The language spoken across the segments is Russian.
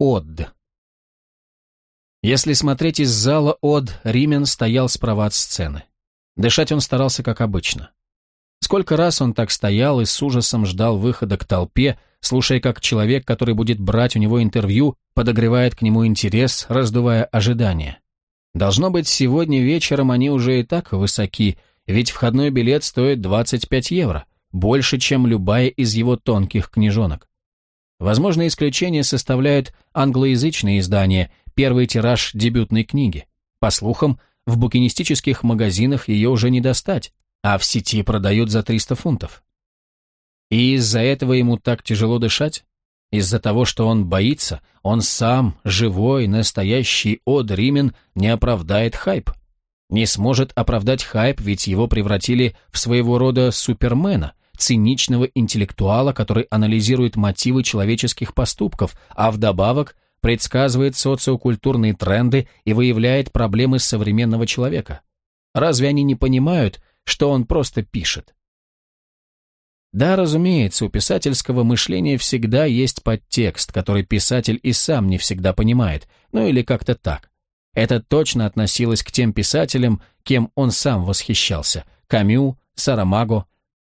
Од. Если смотреть из зала Од, Римен стоял справа от сцены. Дышать он старался как обычно. Сколько раз он так стоял и с ужасом ждал выхода к толпе, слушая, как человек, который будет брать у него интервью, подогревает к нему интерес, раздувая ожидания. Должно быть, сегодня вечером они уже и так высоки, ведь входной билет стоит 25 евро, больше, чем любая из его тонких книжонок. Возможно, исключение составляют англоязычные издания, первый тираж дебютной книги. По слухам, в букинистических магазинах ее уже не достать, а в сети продают за 300 фунтов. И из-за этого ему так тяжело дышать? Из-за того, что он боится, он сам, живой, настоящий Од Римен, не оправдает хайп. Не сможет оправдать хайп, ведь его превратили в своего рода супермена, циничного интеллектуала, который анализирует мотивы человеческих поступков, а вдобавок предсказывает социокультурные тренды и выявляет проблемы современного человека. Разве они не понимают, что он просто пишет? Да, разумеется, у писательского мышления всегда есть подтекст, который писатель и сам не всегда понимает, ну или как-то так. Это точно относилось к тем писателям, кем он сам восхищался – Камю, Сарамаго,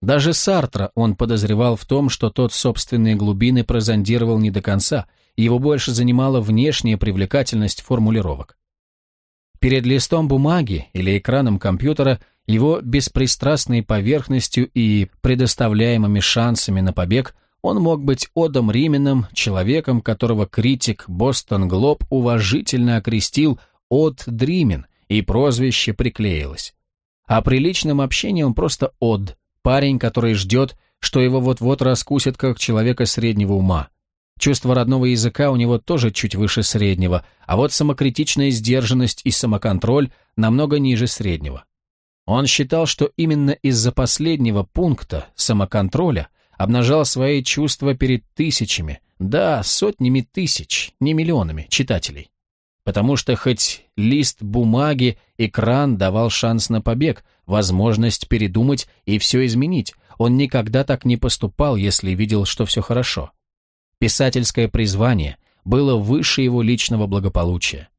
даже Сартра он подозревал в том, что тот собственные глубины прозондировал не до конца, его больше занимала внешняя привлекательность формулировок. Перед листом бумаги или экраном компьютера его беспристрастной поверхностью и предоставляемыми шансами на побег он мог быть Одом Рименом, человеком, которого критик Бостон Глоб уважительно окрестил Од Дримен, и прозвище приклеилось. А при личном общении он просто Од, Парень, который ждет, что его вот-вот раскусят как человека среднего ума. Чувство родного языка у него тоже чуть выше среднего, а вот самокритичная сдержанность и самоконтроль намного ниже среднего. Он считал, что именно из-за последнего пункта самоконтроля обнажал свои чувства перед тысячами, да, сотнями тысяч, не миллионами читателей. Потому что хоть лист бумаги, экран давал шанс на побег, возможность передумать и все изменить. Он никогда так не поступал, если видел, что все хорошо. Писательское призвание было выше его личного благополучия.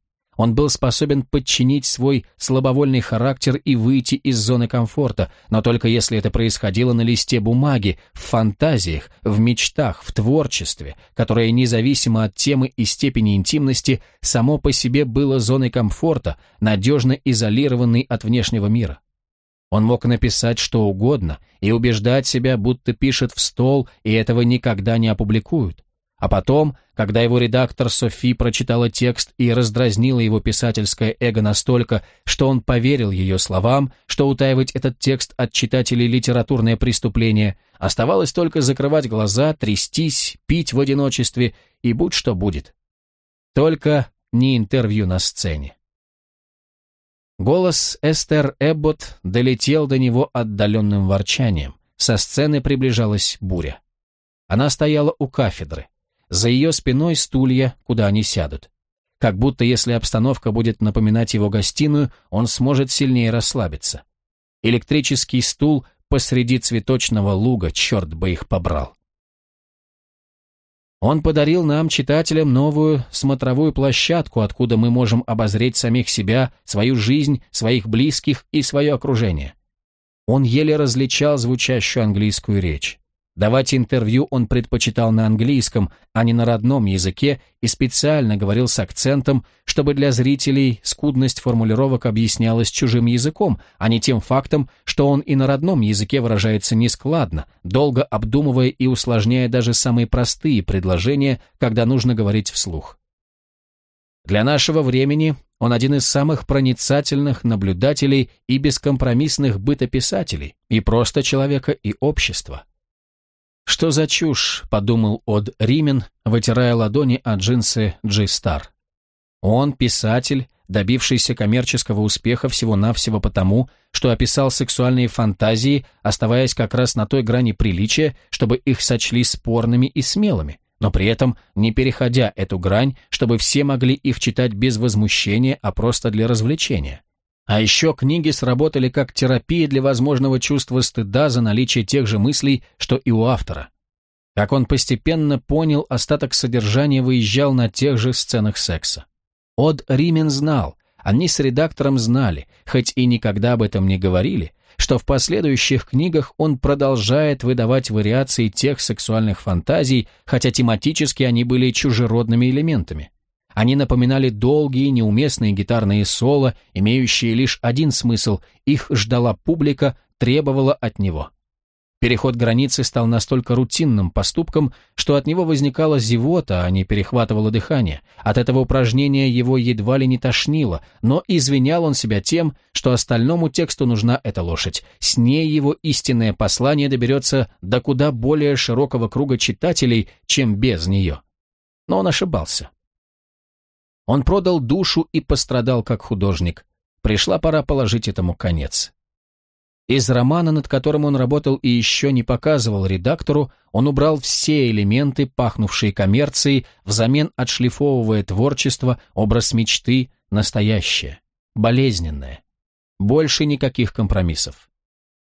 Он был способен подчинить свой слабовольный характер и выйти из зоны комфорта, но только если это происходило на листе бумаги, в фантазиях, в мечтах, в творчестве, которое независимо от темы и степени интимности само по себе было зоной комфорта, надежно изолированной от внешнего мира. Он мог написать что угодно и убеждать себя, будто пишет в стол, и этого никогда не опубликуют. А потом, когда его редактор Софи прочитала текст и раздразнила его писательское эго настолько, что он поверил ее словам, что утаивать этот текст от читателей литературное преступление, оставалось только закрывать глаза, трястись, пить в одиночестве и будь что будет. Только не интервью на сцене. Голос Эстер Эббот долетел до него отдаленным ворчанием. Со сцены приближалась буря. Она стояла у кафедры. За ее спиной стулья, куда они сядут. Как будто если обстановка будет напоминать его гостиную, он сможет сильнее расслабиться. Электрический стул посреди цветочного луга, черт бы их побрал. Он подарил нам, читателям, новую смотровую площадку, откуда мы можем обозреть самих себя, свою жизнь, своих близких и свое окружение. Он еле различал звучащую английскую речь. Давать интервью он предпочитал на английском, а не на родном языке, и специально говорил с акцентом, чтобы для зрителей скудность формулировок объяснялась чужим языком, а не тем фактом, что он и на родном языке выражается нескладно, долго обдумывая и усложняя даже самые простые предложения, когда нужно говорить вслух. Для нашего времени он один из самых проницательных наблюдателей и бескомпромиссных бытописателей, и просто человека, и общества. «Что за чушь?» – подумал Од Римен, вытирая ладони от джинсы G-Star. Он писатель, добившийся коммерческого успеха всего-навсего потому, что описал сексуальные фантазии, оставаясь как раз на той грани приличия, чтобы их сочли спорными и смелыми, но при этом не переходя эту грань, чтобы все могли их читать без возмущения, а просто для развлечения. А еще книги сработали как терапия для возможного чувства стыда за наличие тех же мыслей, что и у автора. Как он постепенно понял, остаток содержания выезжал на тех же сценах секса. Од Римен знал, они с редактором знали, хоть и никогда об этом не говорили, что в последующих книгах он продолжает выдавать вариации тех сексуальных фантазий, хотя тематически они были чужеродными элементами. Они напоминали долгие, неуместные гитарные соло, имеющие лишь один смысл – их ждала публика, требовала от него – Переход границы стал настолько рутинным поступком, что от него возникала зевота, а не перехватывало дыхание. От этого упражнения его едва ли не тошнило, но извинял он себя тем, что остальному тексту нужна эта лошадь. С ней его истинное послание доберется до куда более широкого круга читателей, чем без нее. Но он ошибался. Он продал душу и пострадал как художник. Пришла пора положить этому конец. Из романа, над которым он работал и еще не показывал редактору, он убрал все элементы, пахнувшие коммерцией, взамен отшлифовывая творчество, образ мечты, настоящее, болезненное. Больше никаких компромиссов.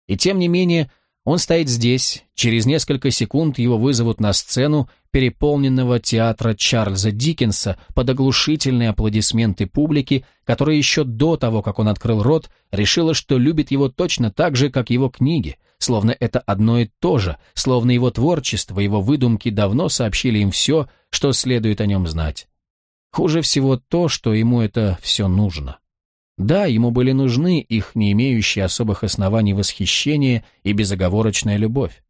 И тем не менее, он стоит здесь, через несколько секунд его вызовут на сцену переполненного театра Чарльза Диккенса под оглушительные аплодисменты публики, которая еще до того, как он открыл рот, решила, что любит его точно так же, как его книги, словно это одно и то же, словно его творчество, его выдумки давно сообщили им все, что следует о нем знать. Хуже всего то, что ему это все нужно. Да, ему были нужны их не имеющие особых оснований восхищение и безоговорочная любовь.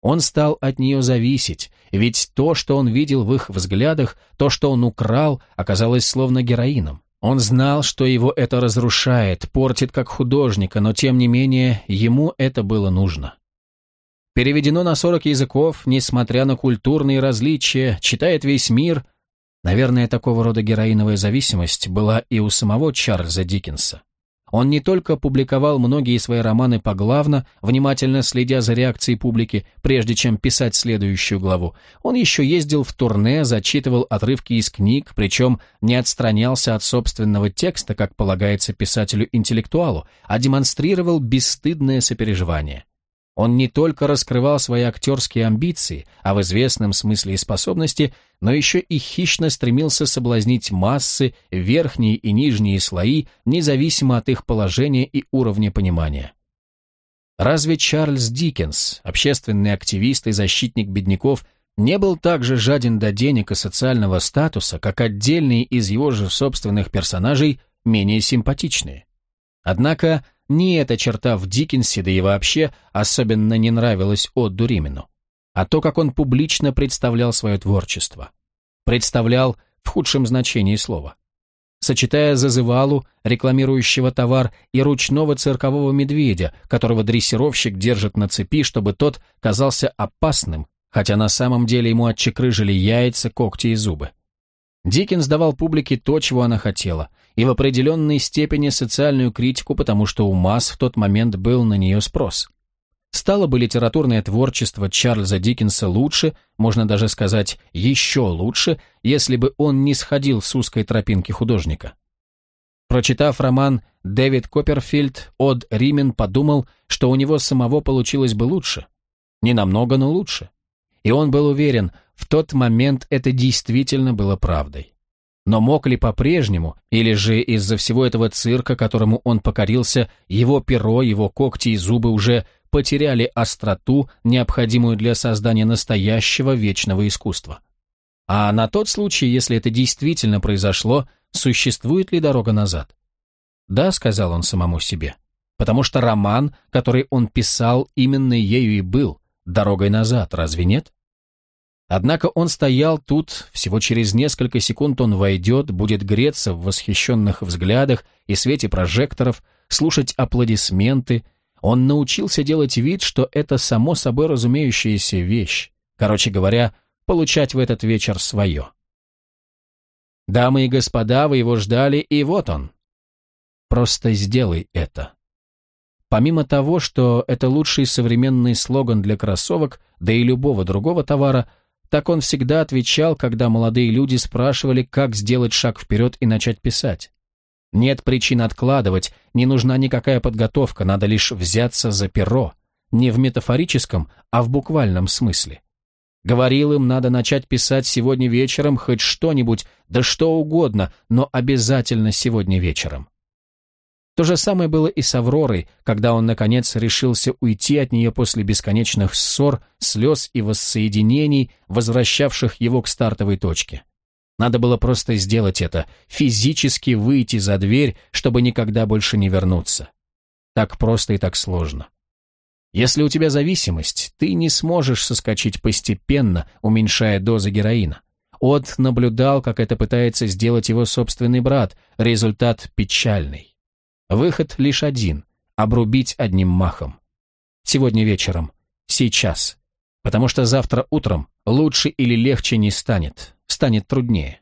Он стал от нее зависеть, ведь то, что он видел в их взглядах, то, что он украл, оказалось словно героином. Он знал, что его это разрушает, портит как художника, но тем не менее ему это было нужно. Переведено на 40 языков, несмотря на культурные различия, читает весь мир – Наверное, такого рода героиновая зависимость была и у самого Чарльза Диккенса. Он не только публиковал многие свои романы поглавно, внимательно следя за реакцией публики, прежде чем писать следующую главу, он еще ездил в турне, зачитывал отрывки из книг, причем не отстранялся от собственного текста, как полагается писателю-интеллектуалу, а демонстрировал бесстыдное сопереживание. Он не только раскрывал свои актерские амбиции, а в известном смысле и способности, но еще и хищно стремился соблазнить массы, верхние и нижние слои, независимо от их положения и уровня понимания. Разве Чарльз Диккенс, общественный активист и защитник бедняков, не был так же жаден до денег и социального статуса, как отдельные из его же собственных персонажей, менее симпатичные? Однако, ни эта черта в Диккенсе, да и вообще, особенно не нравилась Отду Римину, а то, как он публично представлял свое творчество. Представлял в худшем значении слова. Сочетая зазывалу, рекламирующего товар, и ручного циркового медведя, которого дрессировщик держит на цепи, чтобы тот казался опасным, хотя на самом деле ему отчекрыжили яйца, когти и зубы. Диккенс давал публике то, чего она хотела, и в определенной степени социальную критику, потому что у масс в тот момент был на нее спрос. Стало бы литературное творчество Чарльза Диккенса лучше, можно даже сказать, еще лучше, если бы он не сходил с узкой тропинки художника. Прочитав роман «Дэвид Копперфильд» от Римен подумал, что у него самого получилось бы лучше. Не намного, но лучше. И он был уверен, в тот момент это действительно было правдой. Но мог ли по-прежнему, или же из-за всего этого цирка, которому он покорился, его перо, его когти и зубы уже потеряли остроту, необходимую для создания настоящего вечного искусства? А на тот случай, если это действительно произошло, существует ли дорога назад? Да, сказал он самому себе, потому что роман, который он писал, именно ею и был, дорогой назад, разве нет? Однако он стоял тут, всего через несколько секунд он войдет, будет греться в восхищенных взглядах и свете прожекторов, слушать аплодисменты. Он научился делать вид, что это само собой разумеющаяся вещь. Короче говоря, получать в этот вечер свое. Дамы и господа, вы его ждали, и вот он. Просто сделай это. Помимо того, что это лучший современный слоган для кроссовок, да и любого другого товара, так он всегда отвечал, когда молодые люди спрашивали, как сделать шаг вперед и начать писать. Нет причин откладывать, не нужна никакая подготовка, надо лишь взяться за перо. Не в метафорическом, а в буквальном смысле. Говорил им, надо начать писать сегодня вечером хоть что-нибудь, да что угодно, но обязательно сегодня вечером. То же самое было и с Авророй, когда он, наконец, решился уйти от нее после бесконечных ссор, слез и воссоединений, возвращавших его к стартовой точке. Надо было просто сделать это, физически выйти за дверь, чтобы никогда больше не вернуться. Так просто и так сложно. Если у тебя зависимость, ты не сможешь соскочить постепенно, уменьшая дозы героина. От наблюдал, как это пытается сделать его собственный брат. Результат печальный. Выход лишь один – обрубить одним махом. Сегодня вечером. Сейчас. Потому что завтра утром лучше или легче не станет. Станет труднее.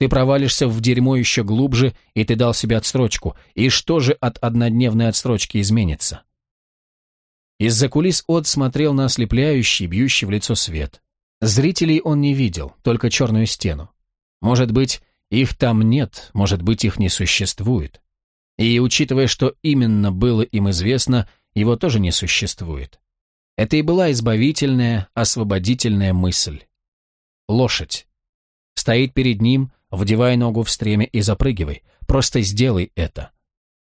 Ты провалишься в дерьмо еще глубже, и ты дал себе отсрочку. И что же от однодневной отсрочки изменится? Из-за кулис Од смотрел на ослепляющий, бьющий в лицо свет. Зрителей он не видел, только черную стену. Может быть, их там нет, может быть, их не существует. И, учитывая, что именно было им известно, его тоже не существует. Это и была избавительная, освободительная мысль. Лошадь. Стоит перед ним, вдевай ногу в стремя и запрыгивай. Просто сделай это.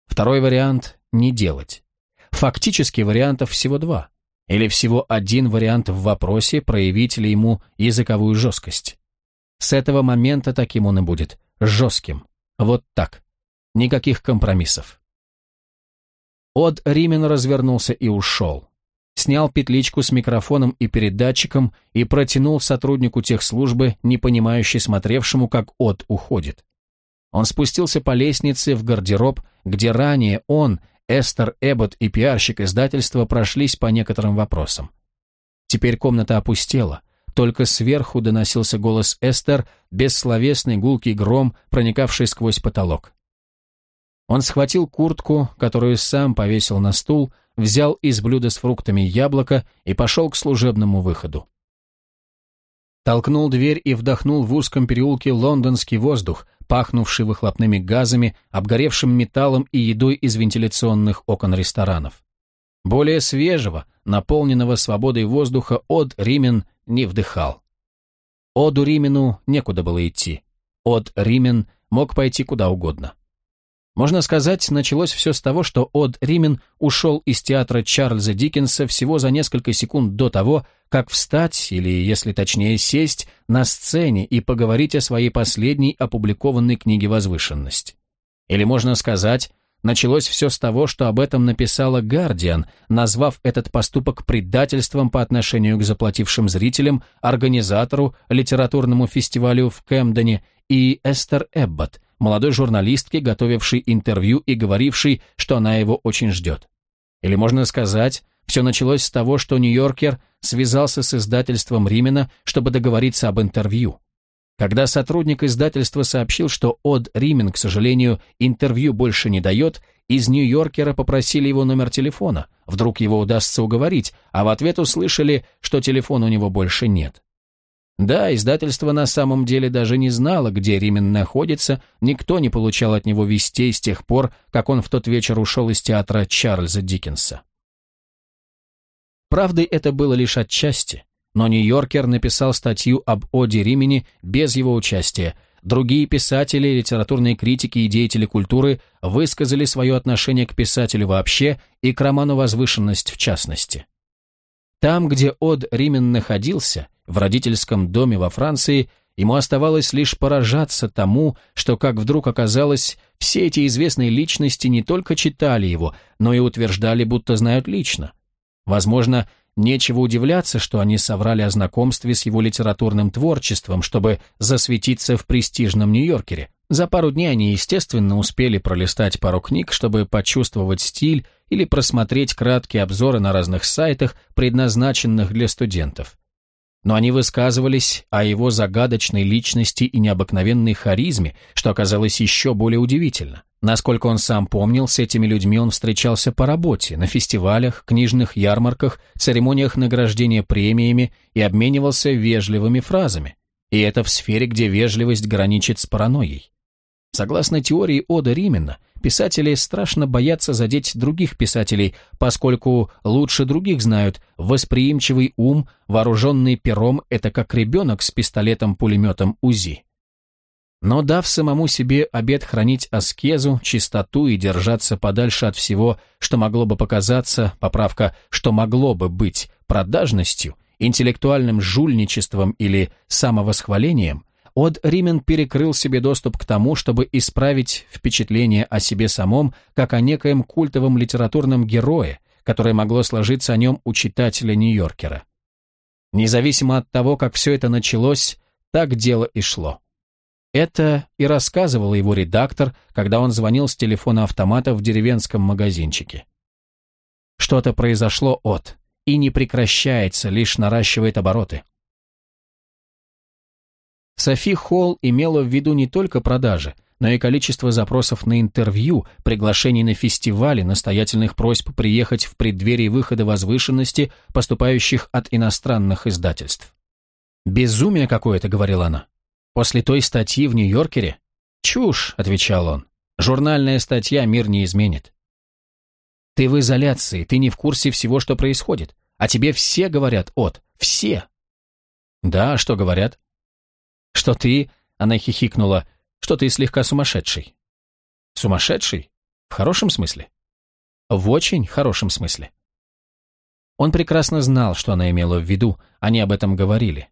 Второй вариант – не делать. Фактически вариантов всего два. Или всего один вариант в вопросе, проявить ли ему языковую жесткость. С этого момента таким он и будет. Жестким. Вот так. Никаких компромиссов. Од Римен развернулся и ушел. Снял петличку с микрофоном и передатчиком и протянул сотруднику техслужбы, не понимающий смотревшему, как Од уходит. Он спустился по лестнице в гардероб, где ранее он, Эстер Эббот и пиарщик издательства прошлись по некоторым вопросам. Теперь комната опустела, только сверху доносился голос Эстер, бессловесный гулкий гром, проникавший сквозь потолок. Он схватил куртку, которую сам повесил на стул, взял из блюда с фруктами яблоко и пошел к служебному выходу. Толкнул дверь и вдохнул в узком переулке лондонский воздух, пахнувший выхлопными газами, обгоревшим металлом и едой из вентиляционных окон ресторанов. Более свежего, наполненного свободой воздуха от Римен не вдыхал. Оду Римену некуда было идти. От Римен мог пойти куда угодно. Можно сказать, началось все с того, что Од Римен ушел из театра Чарльза Диккенса всего за несколько секунд до того, как встать, или, если точнее, сесть на сцене и поговорить о своей последней опубликованной книге «Возвышенность». Или, можно сказать, началось все с того, что об этом написала «Гардиан», назвав этот поступок предательством по отношению к заплатившим зрителям, организатору, литературному фестивалю в Кэмдене и Эстер Эбботт, молодой журналистке, готовившей интервью и говорившей, что она его очень ждет. Или можно сказать, все началось с того, что Нью-Йоркер связался с издательством Римена, чтобы договориться об интервью. Когда сотрудник издательства сообщил, что Од Римен, к сожалению, интервью больше не дает, из Нью-Йоркера попросили его номер телефона, вдруг его удастся уговорить, а в ответ услышали, что телефона у него больше нет. Да, издательство на самом деле даже не знало, где Римен находится, никто не получал от него вестей с тех пор, как он в тот вечер ушел из театра Чарльза Диккенса. Правдой это было лишь отчасти, но Нью-Йоркер написал статью об Оде Римени без его участия. Другие писатели, литературные критики и деятели культуры высказали свое отношение к писателю вообще и к роману «Возвышенность» в частности. Там, где Од Римен находился, в родительском доме во Франции, ему оставалось лишь поражаться тому, что, как вдруг оказалось, все эти известные личности не только читали его, но и утверждали, будто знают лично. Возможно, нечего удивляться, что они соврали о знакомстве с его литературным творчеством, чтобы засветиться в престижном Нью-Йоркере. За пару дней они, естественно, успели пролистать пару книг, чтобы почувствовать стиль или просмотреть краткие обзоры на разных сайтах, предназначенных для студентов. Но они высказывались о его загадочной личности и необыкновенной харизме, что оказалось еще более удивительно. Насколько он сам помнил, с этими людьми он встречался по работе, на фестивалях, книжных ярмарках, церемониях награждения премиями и обменивался вежливыми фразами. И это в сфере, где вежливость граничит с паранойей. Согласно теории Ода Римена, Писатели страшно боятся задеть других писателей, поскольку лучше других знают, восприимчивый ум, вооруженный пером, это как ребенок с пистолетом-пулеметом УЗИ. Но дав самому себе обет хранить аскезу, чистоту и держаться подальше от всего, что могло бы показаться, поправка, что могло бы быть продажностью, интеллектуальным жульничеством или самовосхвалением, Од Римен перекрыл себе доступ к тому, чтобы исправить впечатление о себе самом, как о некоем культовом литературном герое, которое могло сложиться о нем у читателя Нью-Йоркера. Независимо от того, как все это началось, так дело и шло. Это и рассказывал его редактор, когда он звонил с телефона автомата в деревенском магазинчике. Что-то произошло от, и не прекращается, лишь наращивает обороты. Софи Холл имела в виду не только продажи, но и количество запросов на интервью, приглашений на фестивали, настоятельных просьб приехать в преддверии выхода возвышенности, поступающих от иностранных издательств. «Безумие какое-то», — говорила она. «После той статьи в Нью-Йоркере?» «Чушь», — отвечал он. «Журнальная статья мир не изменит». «Ты в изоляции, ты не в курсе всего, что происходит. А тебе все говорят, от, все». «Да, что говорят?» «Что ты...» — она хихикнула. «Что ты слегка сумасшедший». «Сумасшедший? В хорошем смысле?» «В очень хорошем смысле». Он прекрасно знал, что она имела в виду, они об этом говорили.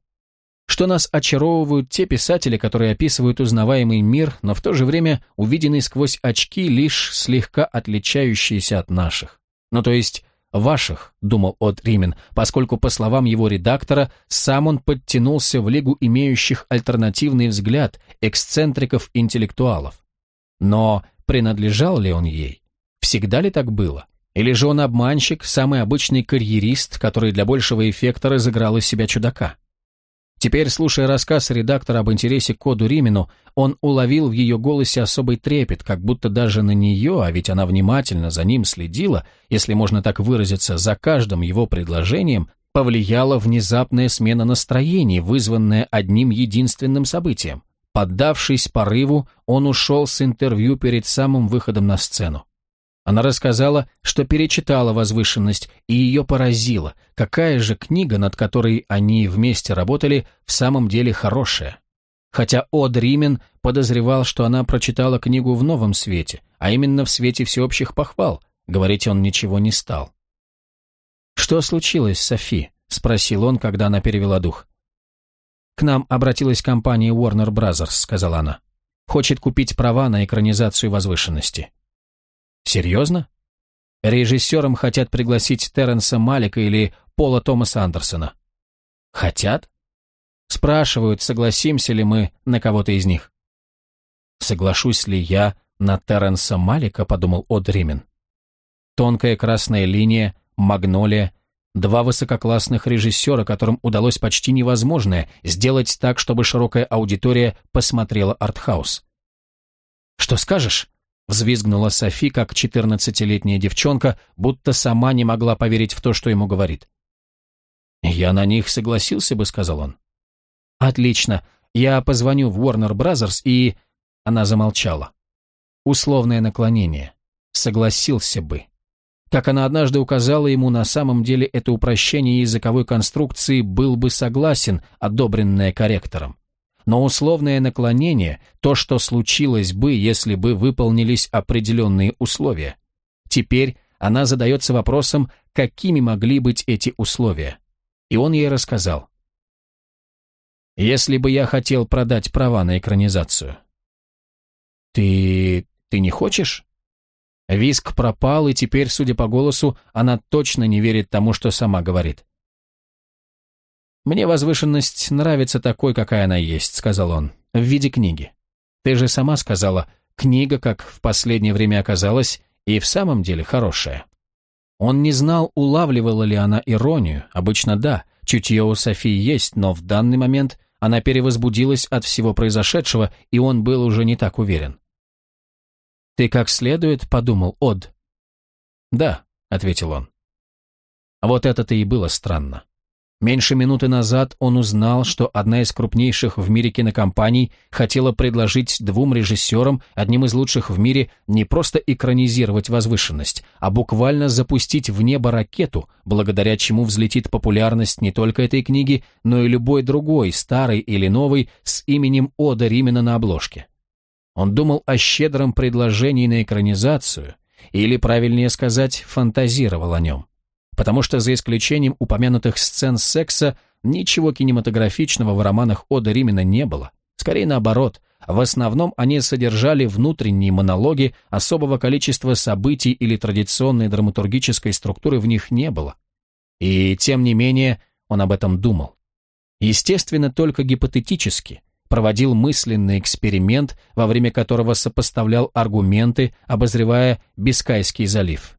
Что нас очаровывают те писатели, которые описывают узнаваемый мир, но в то же время увиденный сквозь очки, лишь слегка отличающиеся от наших. Ну, то есть ваших, думал От Римен, поскольку, по словам его редактора, сам он подтянулся в лигу имеющих альтернативный взгляд, эксцентриков-интеллектуалов. Но принадлежал ли он ей? Всегда ли так было? Или же он обманщик, самый обычный карьерист, который для большего эффекта разыграл из себя чудака? Теперь, слушая рассказ редактора об интересе к Коду Римину, он уловил в ее голосе особый трепет, как будто даже на нее, а ведь она внимательно за ним следила, если можно так выразиться, за каждым его предложением, повлияла внезапная смена настроений, вызванная одним единственным событием. Поддавшись порыву, он ушел с интервью перед самым выходом на сцену. Она рассказала, что перечитала «Возвышенность» и ее поразило, какая же книга, над которой они вместе работали, в самом деле хорошая. Хотя Од Римен подозревал, что она прочитала книгу в новом свете, а именно в свете всеобщих похвал, говорить он ничего не стал. «Что случилось, Софи?» — спросил он, когда она перевела дух. «К нам обратилась компания Warner Brothers», — сказала она. «Хочет купить права на экранизацию возвышенности». Серьезно? Режиссером хотят пригласить Терренса Малика или Пола Томаса Андерсона. Хотят? Спрашивают, согласимся ли мы на кого-то из них. Соглашусь ли я на Терренса Малика, подумал Одримен. Тонкая красная линия, магнолия, два высококлассных режиссера, которым удалось почти невозможное сделать так, чтобы широкая аудитория посмотрела артхаус. «Что скажешь?» Взвизгнула Софи, как четырнадцатилетняя девчонка, будто сама не могла поверить в то, что ему говорит. «Я на них согласился бы», — сказал он. «Отлично. Я позвоню в Warner Brothers и...» Она замолчала. Условное наклонение. Согласился бы. Как она однажды указала ему, на самом деле это упрощение языковой конструкции был бы согласен, одобренное корректором. Но условное наклонение – то, что случилось бы, если бы выполнились определенные условия. Теперь она задается вопросом, какими могли быть эти условия. И он ей рассказал. «Если бы я хотел продать права на экранизацию». «Ты... ты не хочешь?» Виск пропал, и теперь, судя по голосу, она точно не верит тому, что сама говорит. «Мне возвышенность нравится такой, какая она есть», — сказал он, — «в виде книги. Ты же сама сказала, книга, как в последнее время оказалась, и в самом деле хорошая». Он не знал, улавливала ли она иронию, обычно да, чутье у Софии есть, но в данный момент она перевозбудилась от всего произошедшего, и он был уже не так уверен. «Ты как следует подумал, Од?» «Да», — ответил он. Вот это-то и было странно. Меньше минуты назад он узнал, что одна из крупнейших в мире кинокомпаний хотела предложить двум режиссерам, одним из лучших в мире, не просто экранизировать возвышенность, а буквально запустить в небо ракету, благодаря чему взлетит популярность не только этой книги, но и любой другой, старой или новой, с именем Ода Римена на обложке. Он думал о щедром предложении на экранизацию, или, правильнее сказать, фантазировал о нем потому что за исключением упомянутых сцен секса ничего кинематографичного в романах Ода Римена не было. Скорее наоборот, в основном они содержали внутренние монологи, особого количества событий или традиционной драматургической структуры в них не было. И тем не менее он об этом думал. Естественно, только гипотетически, проводил мысленный эксперимент, во время которого сопоставлял аргументы, обозревая Бискайский залив.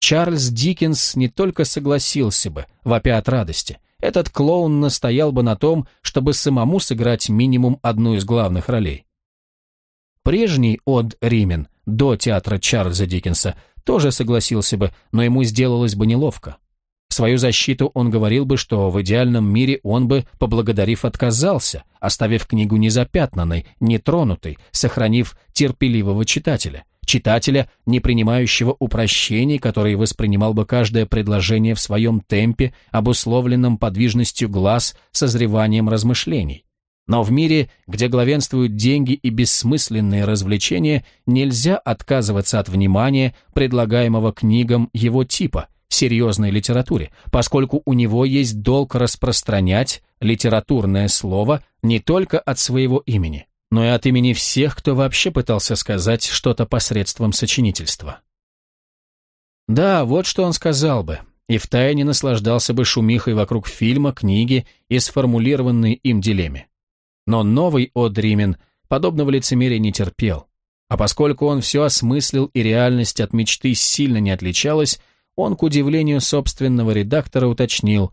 Чарльз Диккенс не только согласился бы, вопя от радости, этот клоун настоял бы на том, чтобы самому сыграть минимум одну из главных ролей. Прежний Од Римен, до театра Чарльза Диккенса, тоже согласился бы, но ему сделалось бы неловко. В свою защиту он говорил бы, что в идеальном мире он бы, поблагодарив, отказался, оставив книгу незапятнанной, нетронутой, сохранив терпеливого читателя читателя, не принимающего упрощений, который воспринимал бы каждое предложение в своем темпе, обусловленном подвижностью глаз, созреванием размышлений. Но в мире, где главенствуют деньги и бессмысленные развлечения, нельзя отказываться от внимания, предлагаемого книгам его типа, серьезной литературе, поскольку у него есть долг распространять литературное слово не только от своего имени, но и от имени всех, кто вообще пытался сказать что-то посредством сочинительства. Да, вот что он сказал бы, и втайне наслаждался бы шумихой вокруг фильма, книги и сформулированной им дилемме. Но новый Одримен подобного лицемерия не терпел, а поскольку он все осмыслил и реальность от мечты сильно не отличалась, он, к удивлению собственного редактора, уточнил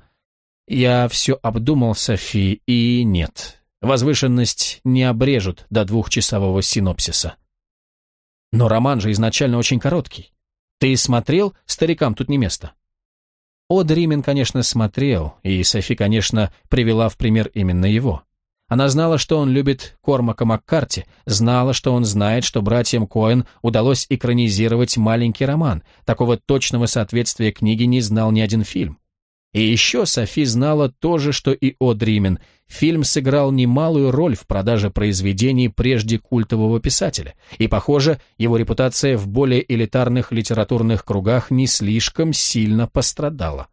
«Я все обдумал, Софи, и нет, Возвышенность не обрежут до двухчасового синопсиса. Но роман же изначально очень короткий. Ты смотрел «Старикам тут не место»? Од Римен, конечно, смотрел, и Софи, конечно, привела в пример именно его. Она знала, что он любит Кормака Маккарти, знала, что он знает, что братьям Коэн удалось экранизировать маленький роман. Такого точного соответствия книге не знал ни один фильм. И еще Софи знала то же, что и Одримен. Фильм сыграл немалую роль в продаже произведений прежде культового писателя, и, похоже, его репутация в более элитарных литературных кругах не слишком сильно пострадала.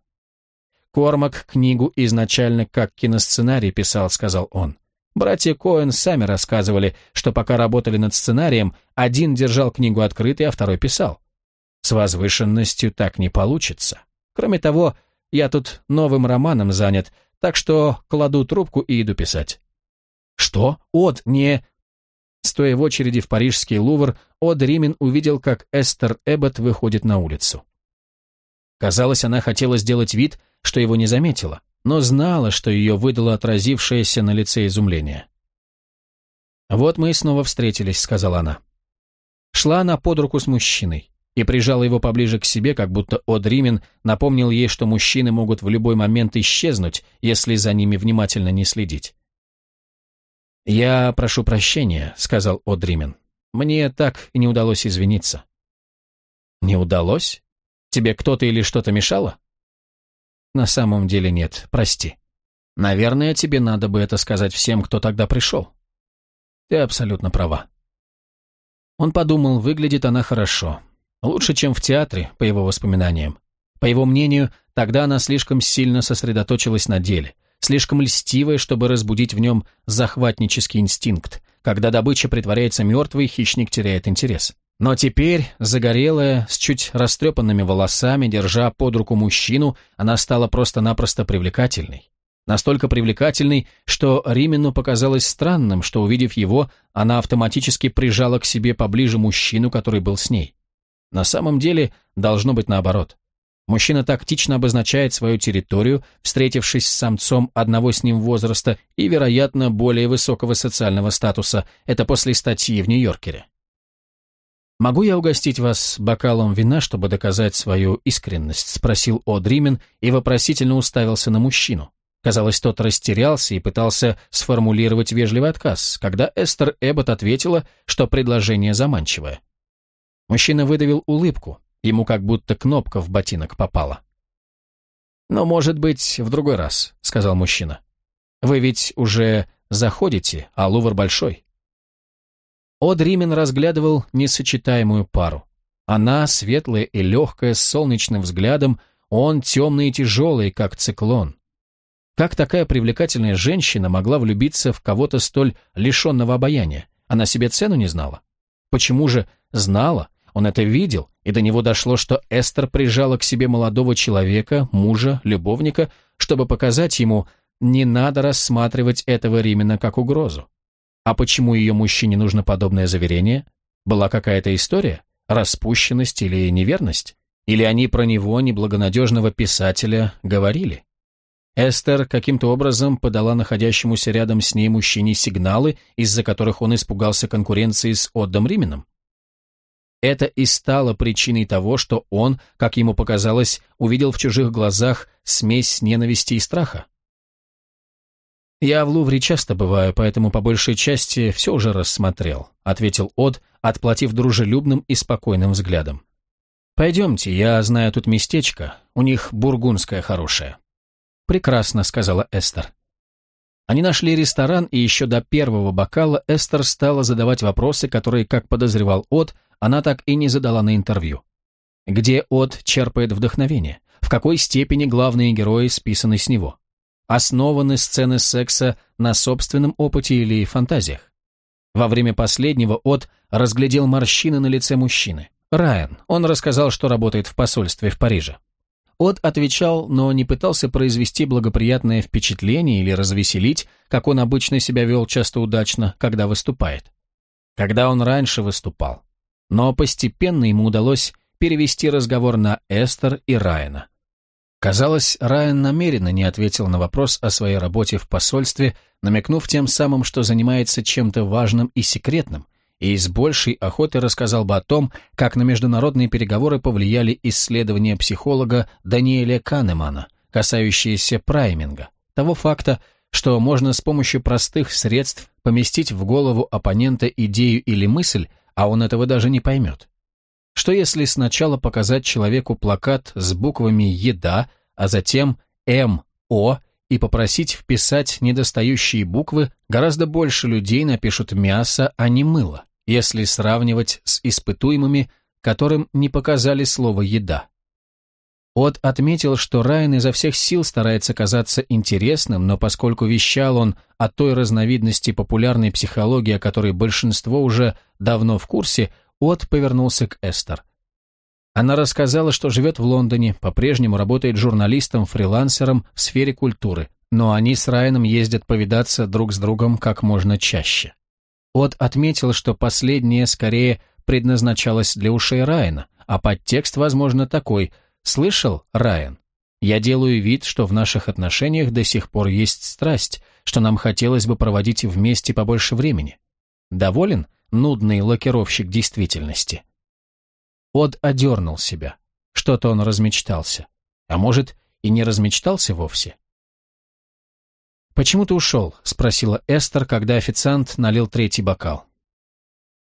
Кормак книгу изначально как киносценарий писал, сказал он. Братья Коэн сами рассказывали, что пока работали над сценарием, один держал книгу открытой, а второй писал. С возвышенностью так не получится. Кроме того, я тут новым романом занят, так что кладу трубку и иду писать». «Что? От, не...» Стоя в очереди в парижский Лувр, Од Римен увидел, как Эстер Эббот выходит на улицу. Казалось, она хотела сделать вид, что его не заметила, но знала, что ее выдало отразившееся на лице изумление. «Вот мы и снова встретились», — сказала она. Шла она под руку с мужчиной и прижала его поближе к себе, как будто Одримен напомнил ей, что мужчины могут в любой момент исчезнуть, если за ними внимательно не следить. «Я прошу прощения», — сказал Одримен. «Мне так и не удалось извиниться». «Не удалось? Тебе кто-то или что-то мешало?» «На самом деле нет, прости. Наверное, тебе надо бы это сказать всем, кто тогда пришел». «Ты абсолютно права». Он подумал, выглядит она хорошо, Лучше, чем в театре, по его воспоминаниям. По его мнению, тогда она слишком сильно сосредоточилась на деле, слишком льстивая, чтобы разбудить в нем захватнический инстинкт. Когда добыча притворяется мертвой, хищник теряет интерес. Но теперь, загорелая, с чуть растрепанными волосами, держа под руку мужчину, она стала просто-напросто привлекательной. Настолько привлекательной, что Римену показалось странным, что, увидев его, она автоматически прижала к себе поближе мужчину, который был с ней. На самом деле должно быть наоборот. Мужчина тактично обозначает свою территорию, встретившись с самцом одного с ним возраста и, вероятно, более высокого социального статуса. Это после статьи в Нью-Йоркере. «Могу я угостить вас бокалом вина, чтобы доказать свою искренность?» — спросил Одримен и вопросительно уставился на мужчину. Казалось, тот растерялся и пытался сформулировать вежливый отказ, когда Эстер Эббот ответила, что предложение заманчивое. Мужчина выдавил улыбку, ему как будто кнопка в ботинок попала. «Но, может быть, в другой раз», — сказал мужчина. «Вы ведь уже заходите, а Лувр большой». Од Римен разглядывал несочетаемую пару. Она светлая и легкая, с солнечным взглядом, он темный и тяжелый, как циклон. Как такая привлекательная женщина могла влюбиться в кого-то столь лишенного обаяния? Она себе цену не знала? Почему же знала? Он это видел, и до него дошло, что Эстер прижала к себе молодого человека, мужа, любовника, чтобы показать ему, не надо рассматривать этого Римена как угрозу. А почему ее мужчине нужно подобное заверение? Была какая-то история? Распущенность или неверность? Или они про него, неблагонадежного писателя, говорили? Эстер каким-то образом подала находящемуся рядом с ней мужчине сигналы, из-за которых он испугался конкуренции с Отдом Рименом. Это и стало причиной того, что он, как ему показалось, увидел в чужих глазах смесь ненависти и страха. «Я в Лувре часто бываю, поэтому по большей части все уже рассмотрел», ответил Од, отплатив дружелюбным и спокойным взглядом. «Пойдемте, я знаю тут местечко, у них бургундское хорошее». «Прекрасно», — сказала Эстер. Они нашли ресторан, и еще до первого бокала Эстер стала задавать вопросы, которые, как подозревал Од, она так и не задала на интервью. Где Од черпает вдохновение? В какой степени главные герои списаны с него? основаны сцены секса на собственном опыте или фантазиях. Во время последнего От разглядел морщины на лице мужчины. Райан. Он рассказал, что работает в посольстве в Париже. От отвечал, но не пытался произвести благоприятное впечатление или развеселить, как он обычно себя вел часто удачно, когда выступает. Когда он раньше выступал. Но постепенно ему удалось перевести разговор на Эстер и Райана. Казалось, Райан намеренно не ответил на вопрос о своей работе в посольстве, намекнув тем самым, что занимается чем-то важным и секретным, и с большей охотой рассказал бы о том, как на международные переговоры повлияли исследования психолога Даниэля Канемана, касающиеся прайминга, того факта, что можно с помощью простых средств поместить в голову оппонента идею или мысль, а он этого даже не поймет. Что если сначала показать человеку плакат с буквами «Еда», а затем «МО» и попросить вписать недостающие буквы, гораздо больше людей напишут «мясо», а не «мыло», если сравнивать с испытуемыми, которым не показали слово «еда». От отметил, что Райан изо всех сил старается казаться интересным, но поскольку вещал он о той разновидности популярной психологии, о которой большинство уже давно в курсе, от повернулся к Эстер. Она рассказала, что живет в Лондоне, по-прежнему работает журналистом-фрилансером в сфере культуры, но они с Райаном ездят повидаться друг с другом как можно чаще. От отметил, что последнее скорее предназначалось для ушей Райана, а подтекст, возможно, такой «Слышал, Райан? Я делаю вид, что в наших отношениях до сих пор есть страсть, что нам хотелось бы проводить вместе побольше времени. Доволен?» нудный лакировщик действительности. Од одернул себя. Что-то он размечтался. А может, и не размечтался вовсе. «Почему ты ушел?» — спросила Эстер, когда официант налил третий бокал.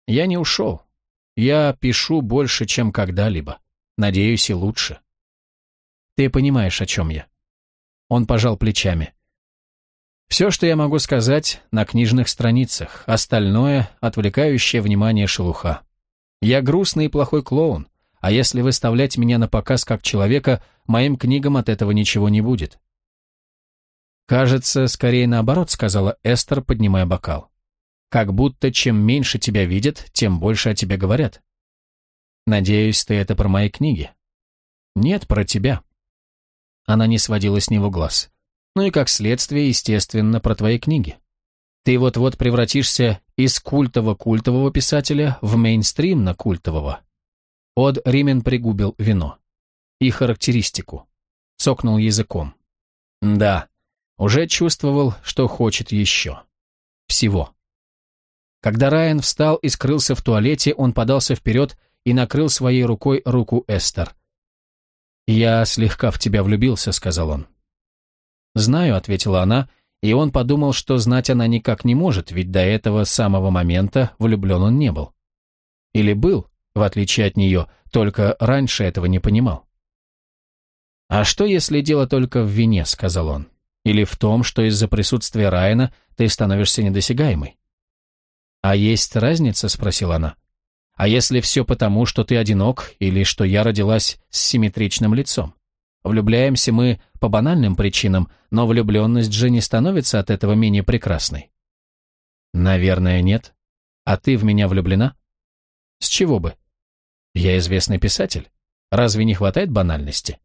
«Я не ушел. Я пишу больше, чем когда-либо. Надеюсь, и лучше». «Ты понимаешь, о чем я?» Он пожал плечами. Все, что я могу сказать, на книжных страницах, остальное — отвлекающее внимание шелуха. Я грустный и плохой клоун, а если выставлять меня на показ как человека, моим книгам от этого ничего не будет. «Кажется, скорее наоборот», — сказала Эстер, поднимая бокал. «Как будто чем меньше тебя видят, тем больше о тебе говорят». «Надеюсь, ты это про мои книги?» «Нет, про тебя». Она не сводила с него глаз ну и как следствие, естественно, про твои книги. Ты вот-вот превратишься из культово-культового писателя в мейнстрим на культового. Од Римен пригубил вино. И характеристику. Цокнул языком. Да, уже чувствовал, что хочет еще. Всего. Когда Райан встал и скрылся в туалете, он подался вперед и накрыл своей рукой руку Эстер. «Я слегка в тебя влюбился», — сказал он. «Знаю», — ответила она, и он подумал, что знать она никак не может, ведь до этого самого момента влюблен он не был. Или был, в отличие от нее, только раньше этого не понимал. «А что, если дело только в вине?» — сказал он. «Или в том, что из-за присутствия Райана ты становишься недосягаемой?» «А есть разница?» — спросила она. «А если все потому, что ты одинок, или что я родилась с симметричным лицом? Влюбляемся мы по банальным причинам, но влюбленность же не становится от этого менее прекрасной». «Наверное, нет. А ты в меня влюблена?» «С чего бы? Я известный писатель. Разве не хватает банальности?»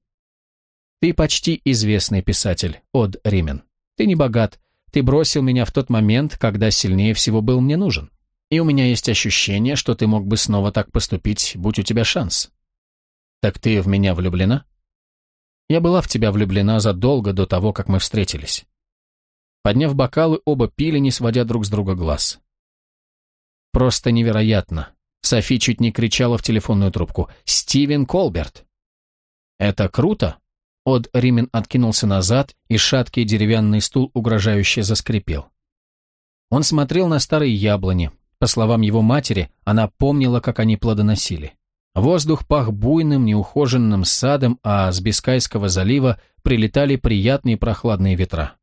«Ты почти известный писатель, Од Римен. Ты не богат, ты бросил меня в тот момент, когда сильнее всего был мне нужен. И у меня есть ощущение, что ты мог бы снова так поступить, будь у тебя шанс. Так ты в меня влюблена? Я была в тебя влюблена задолго до того, как мы встретились. Подняв бокалы, оба пили, не сводя друг с друга глаз. Просто невероятно. Софи чуть не кричала в телефонную трубку. «Стивен Колберт!» «Это круто!» Од Римен откинулся назад, и шаткий деревянный стул угрожающе заскрипел. Он смотрел на старые яблони. По словам его матери, она помнила, как они плодоносили. Воздух пах буйным, неухоженным садом, а с Бискайского залива прилетали приятные прохладные ветра.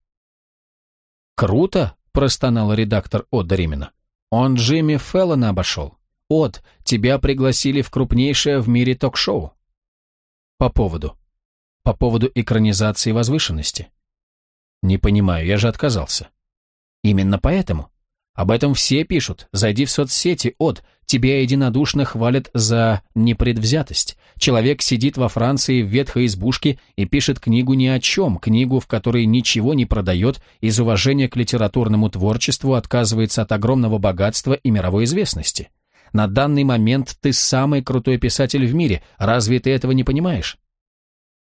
«Круто!» – простонал редактор Ода Римена. «Он Джимми Феллона обошел. Од, тебя пригласили в крупнейшее в мире ток-шоу». «По поводу?» По поводу экранизации возвышенности? Не понимаю, я же отказался. Именно поэтому. Об этом все пишут. Зайди в соцсети, от тебя единодушно хвалят за непредвзятость. Человек сидит во Франции в ветхой избушке и пишет книгу ни о чем, книгу, в которой ничего не продает, из уважения к литературному творчеству отказывается от огромного богатства и мировой известности. На данный момент ты самый крутой писатель в мире, разве ты этого не понимаешь?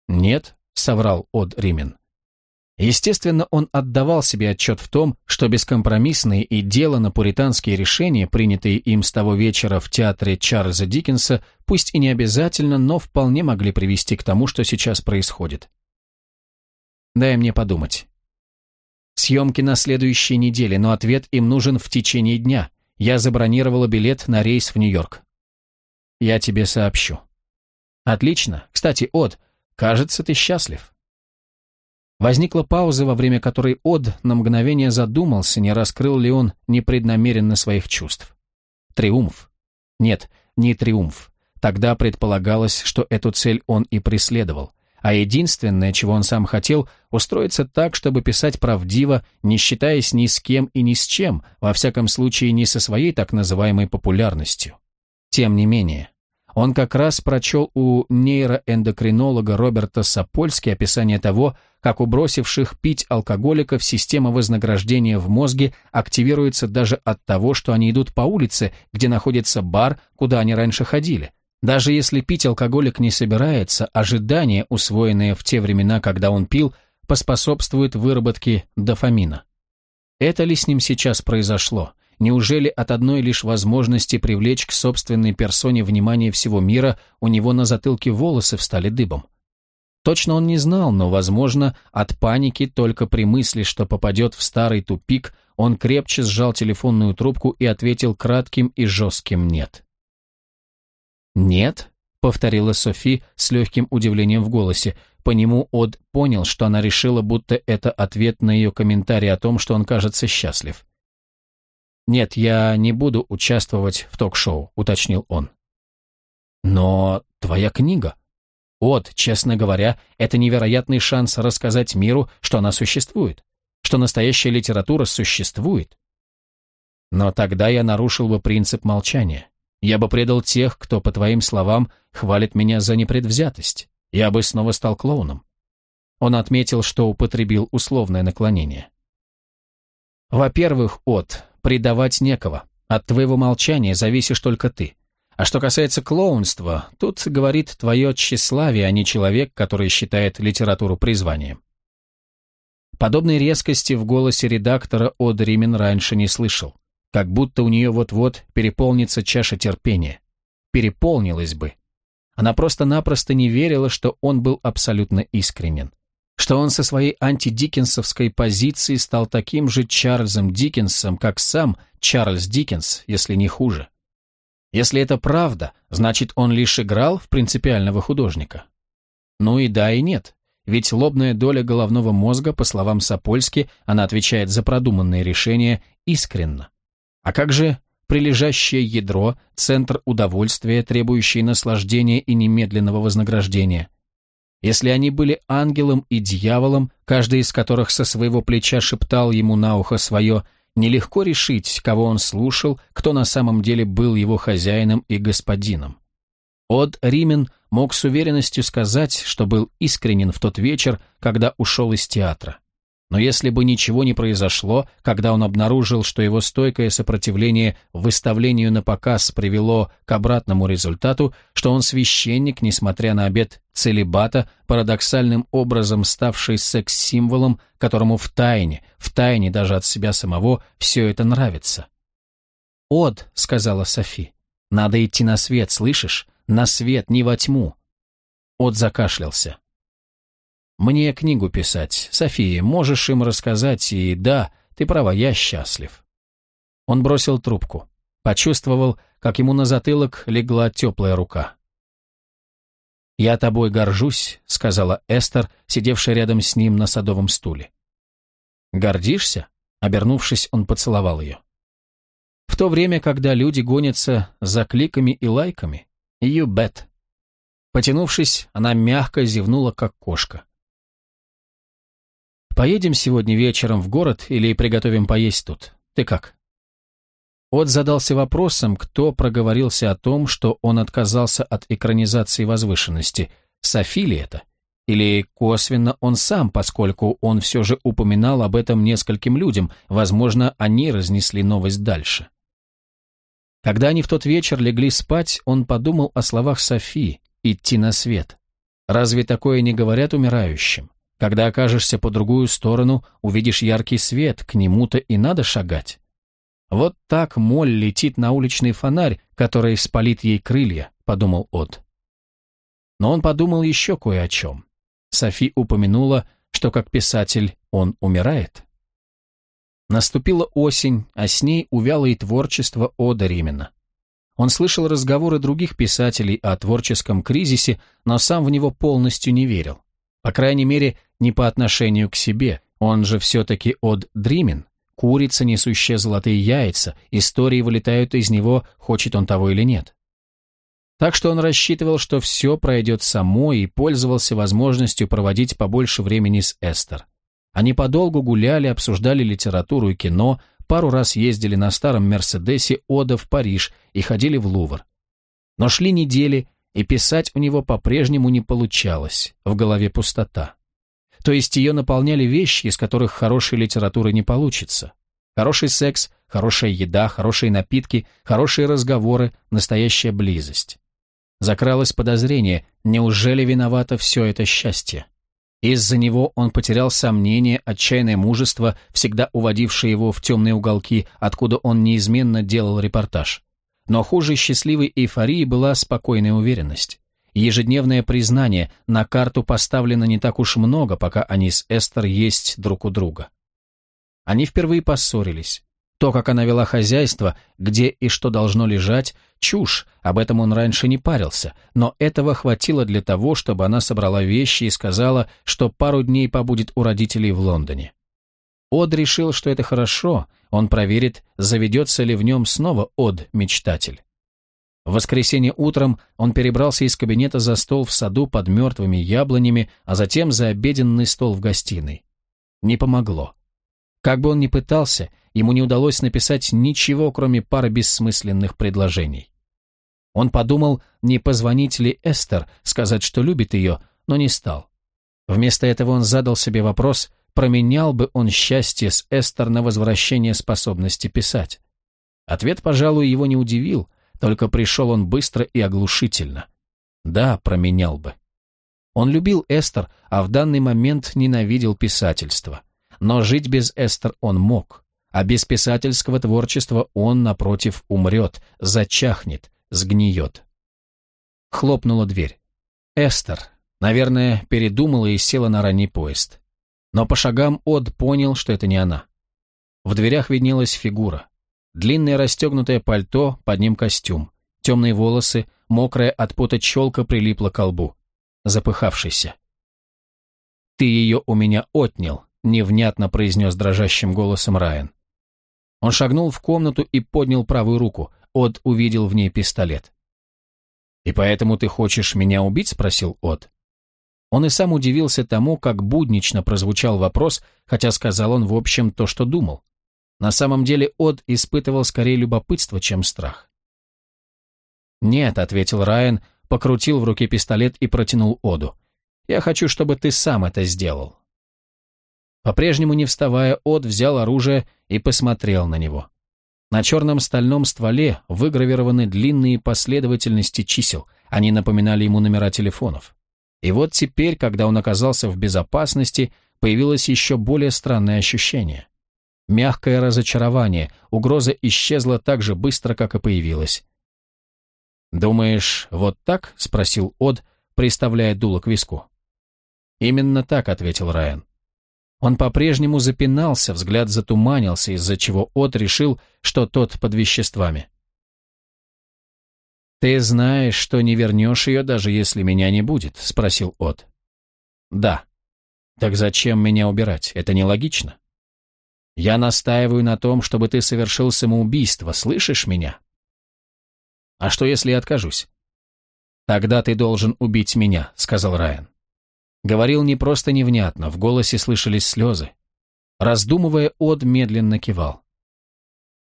«Нет», — соврал Од Римен. Естественно, он отдавал себе отчет в том, что бескомпромиссные и делано пуританские решения, принятые им с того вечера в театре Чарльза Диккенса, пусть и не обязательно, но вполне могли привести к тому, что сейчас происходит. Дай мне подумать. Съемки на следующей неделе, но ответ им нужен в течение дня. Я забронировала билет на рейс в Нью-Йорк. Я тебе сообщу. Отлично. Кстати, Од, Кажется, ты счастлив. Возникла пауза, во время которой Од на мгновение задумался, не раскрыл ли он непреднамеренно своих чувств. Триумф. Нет, не триумф. Тогда предполагалось, что эту цель он и преследовал. А единственное, чего он сам хотел, устроиться так, чтобы писать правдиво, не считаясь ни с кем и ни с чем, во всяком случае не со своей так называемой популярностью. Тем не менее, он как раз прочел у нейроэндокринолога Роберта Сапольски описание того, как у бросивших пить алкоголиков система вознаграждения в мозге активируется даже от того, что они идут по улице, где находится бар, куда они раньше ходили. Даже если пить алкоголик не собирается, ожидание, усвоенное в те времена, когда он пил, поспособствует выработке дофамина. Это ли с ним сейчас произошло? Неужели от одной лишь возможности привлечь к собственной персоне внимание всего мира у него на затылке волосы встали дыбом? Точно он не знал, но, возможно, от паники только при мысли, что попадет в старый тупик, он крепче сжал телефонную трубку и ответил кратким и жестким «нет». «Нет?» — повторила Софи с легким удивлением в голосе. По нему Од понял, что она решила, будто это ответ на ее комментарий о том, что он кажется счастлив. «Нет, я не буду участвовать в ток-шоу», — уточнил он. «Но твоя книга...» «От, честно говоря, это невероятный шанс рассказать миру, что она существует, что настоящая литература существует. Но тогда я нарушил бы принцип молчания. Я бы предал тех, кто, по твоим словам, хвалит меня за непредвзятость. Я бы снова стал клоуном». Он отметил, что употребил условное наклонение. «Во-первых, от, предавать некого. От твоего молчания зависишь только ты. А что касается клоунства, тут говорит твое тщеславие, а не человек, который считает литературу призванием. Подобной резкости в голосе редактора Од Римен раньше не слышал. как будто у нее вот-вот переполнится чаша терпения. Переполнилась бы. Она просто-напросто не верила, что он был абсолютно искренен. Что он со своей антидиккенсовской позиции стал таким же Чарльзом Диккенсом, как сам Чарльз Диккенс, если не хуже. Если это правда, значит, он лишь играл в принципиального художника. Ну и да, и нет. Ведь лобная доля головного мозга, по словам Сапольски, она отвечает за продуманные решения искренно. А как же прилежащее ядро, центр удовольствия, требующий наслаждения и немедленного вознаграждения? Если они были ангелом и дьяволом, каждый из которых со своего плеча шептал ему на ухо свое, нелегко решить, кого он слушал, кто на самом деле был его хозяином и господином. Од Римен мог с уверенностью сказать, что был искренен в тот вечер, когда ушел из театра. Но если бы ничего не произошло, когда он обнаружил, что его стойкое сопротивление выставлению на показ привело к обратному результату, что он священник, несмотря на обет целебата, парадоксальным образом ставший секс-символом, которому в тайне, в тайне даже от себя самого, все это нравится. «Од», — сказала Софи, — «надо идти на свет, слышишь? На свет, не во тьму». Од закашлялся. Мне книгу писать. София, можешь им рассказать, и да, ты права, я счастлив». Он бросил трубку. Почувствовал, как ему на затылок легла теплая рука. «Я тобой горжусь», — сказала Эстер, сидевшая рядом с ним на садовом стуле. «Гордишься?» — обернувшись, он поцеловал ее. В то время, когда люди гонятся за кликами и лайками, you bet. Потянувшись, она мягко зевнула, как кошка. Поедем сегодня вечером в город или приготовим поесть тут? Ты как?» От задался вопросом, кто проговорился о том, что он отказался от экранизации возвышенности. Софи ли это? Или косвенно он сам, поскольку он все же упоминал об этом нескольким людям, возможно, они разнесли новость дальше. Когда они в тот вечер легли спать, он подумал о словах Софи «идти на свет». Разве такое не говорят умирающим? Когда окажешься по другую сторону, увидишь яркий свет, к нему-то и надо шагать. Вот так моль летит на уличный фонарь, который спалит ей крылья, подумал От. Но он подумал еще кое о чем. Софи упомянула, что как писатель он умирает. Наступила осень, а с ней увяло и творчество Ода Римена. Он слышал разговоры других писателей о творческом кризисе, но сам в него полностью не верил. По крайней мере, не по отношению к себе, он же все-таки от Дримин, курица, несущая золотые яйца, истории вылетают из него, хочет он того или нет. Так что он рассчитывал, что все пройдет само и пользовался возможностью проводить побольше времени с Эстер. Они подолгу гуляли, обсуждали литературу и кино, пару раз ездили на старом Мерседесе Ода в Париж и ходили в Лувр. Но шли недели, и писать у него по-прежнему не получалось, в голове пустота. То есть ее наполняли вещи, из которых хорошей литературы не получится. Хороший секс, хорошая еда, хорошие напитки, хорошие разговоры, настоящая близость. Закралось подозрение, неужели виновато все это счастье? Из-за него он потерял сомнение, отчаянное мужество, всегда уводившее его в темные уголки, откуда он неизменно делал репортаж. Но хуже счастливой эйфории была спокойная уверенность. Ежедневное признание, на карту поставлено не так уж много, пока они с Эстер есть друг у друга. Они впервые поссорились. То, как она вела хозяйство, где и что должно лежать, чушь, об этом он раньше не парился, но этого хватило для того, чтобы она собрала вещи и сказала, что пару дней побудет у родителей в Лондоне. Од решил, что это хорошо, он проверит, заведется ли в нем снова Од-мечтатель. В воскресенье утром он перебрался из кабинета за стол в саду под мертвыми яблонями, а затем за обеденный стол в гостиной. Не помогло. Как бы он ни пытался, ему не удалось написать ничего, кроме пары бессмысленных предложений. Он подумал, не позвонить ли Эстер, сказать, что любит ее, но не стал. Вместо этого он задал себе вопрос, променял бы он счастье с Эстер на возвращение способности писать. Ответ, пожалуй, его не удивил, только пришел он быстро и оглушительно. Да, променял бы. Он любил Эстер, а в данный момент ненавидел писательство. Но жить без Эстер он мог. а без писательского творчества он, напротив, умрет, зачахнет, сгниет. Хлопнула дверь. Эстер, наверное, передумала и села на ранний поезд. Но по шагам Од понял, что это не она. В дверях виднелась фигура. Длинное расстегнутое пальто, под ним костюм. Темные волосы, мокрая от пота челка прилипла к лбу. Запыхавшийся. «Ты ее у меня отнял», — невнятно произнес дрожащим голосом Райан. Он шагнул в комнату и поднял правую руку. Од увидел в ней пистолет. «И поэтому ты хочешь меня убить?» — спросил Од. Он и сам удивился тому, как буднично прозвучал вопрос, хотя сказал он в общем то, что думал. На самом деле Од испытывал скорее любопытство, чем страх. «Нет», — ответил Райан, покрутил в руке пистолет и протянул Оду. «Я хочу, чтобы ты сам это сделал». По-прежнему не вставая, Од взял оружие и посмотрел на него. На черном стальном стволе выгравированы длинные последовательности чисел, они напоминали ему номера телефонов. И вот теперь, когда он оказался в безопасности, появилось еще более странное ощущение. Мягкое разочарование, угроза исчезла так же быстро, как и появилась. «Думаешь, вот так?» — спросил Од, приставляя дуло к виску. «Именно так», — ответил Райан. Он по-прежнему запинался, взгляд затуманился, из-за чего От решил, что тот под веществами. «Ты знаешь, что не вернешь ее, даже если меня не будет?» — спросил От. «Да». «Так зачем меня убирать? Это нелогично». «Я настаиваю на том, чтобы ты совершил самоубийство, слышишь меня?» «А что, если я откажусь?» «Тогда ты должен убить меня», — сказал Райан. Говорил не просто невнятно, в голосе слышались слезы. Раздумывая, Од медленно кивал.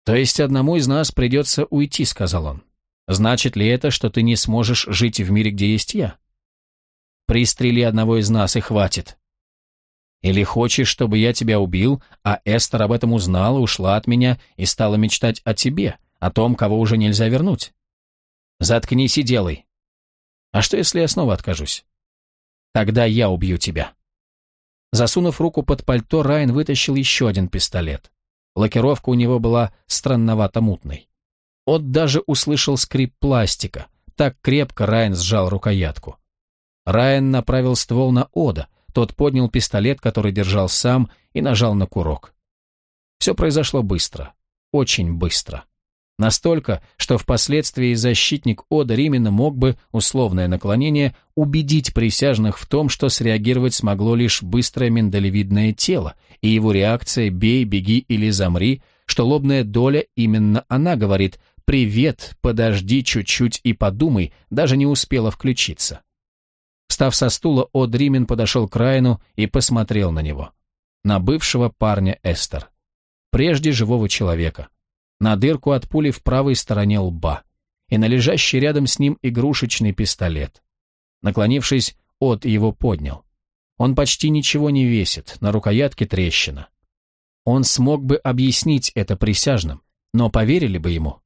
«То есть одному из нас придется уйти», — сказал он. Значит ли это, что ты не сможешь жить в мире, где есть я? Пристрели одного из нас и хватит. Или хочешь, чтобы я тебя убил, а Эстер об этом узнала, ушла от меня и стала мечтать о тебе, о том, кого уже нельзя вернуть? Заткнись и делай. А что, если я снова откажусь? Тогда я убью тебя. Засунув руку под пальто, Райан вытащил еще один пистолет. Лакировка у него была странновато мутной. От даже услышал скрип пластика. Так крепко Райан сжал рукоятку. Райан направил ствол на Ода. Тот поднял пистолет, который держал сам, и нажал на курок. Все произошло быстро. Очень быстро. Настолько, что впоследствии защитник Ода Римина мог бы, условное наклонение, убедить присяжных в том, что среагировать смогло лишь быстрое миндалевидное тело, и его реакция «бей, беги или замри», что лобная доля именно она говорит «Привет, подожди чуть-чуть и подумай», даже не успела включиться. Встав со стула, Одримин подошел к Райну и посмотрел на него. На бывшего парня Эстер. Прежде живого человека. На дырку от пули в правой стороне лба. И на лежащий рядом с ним игрушечный пистолет. Наклонившись, От его поднял. Он почти ничего не весит, на рукоятке трещина. Он смог бы объяснить это присяжным, но поверили бы ему.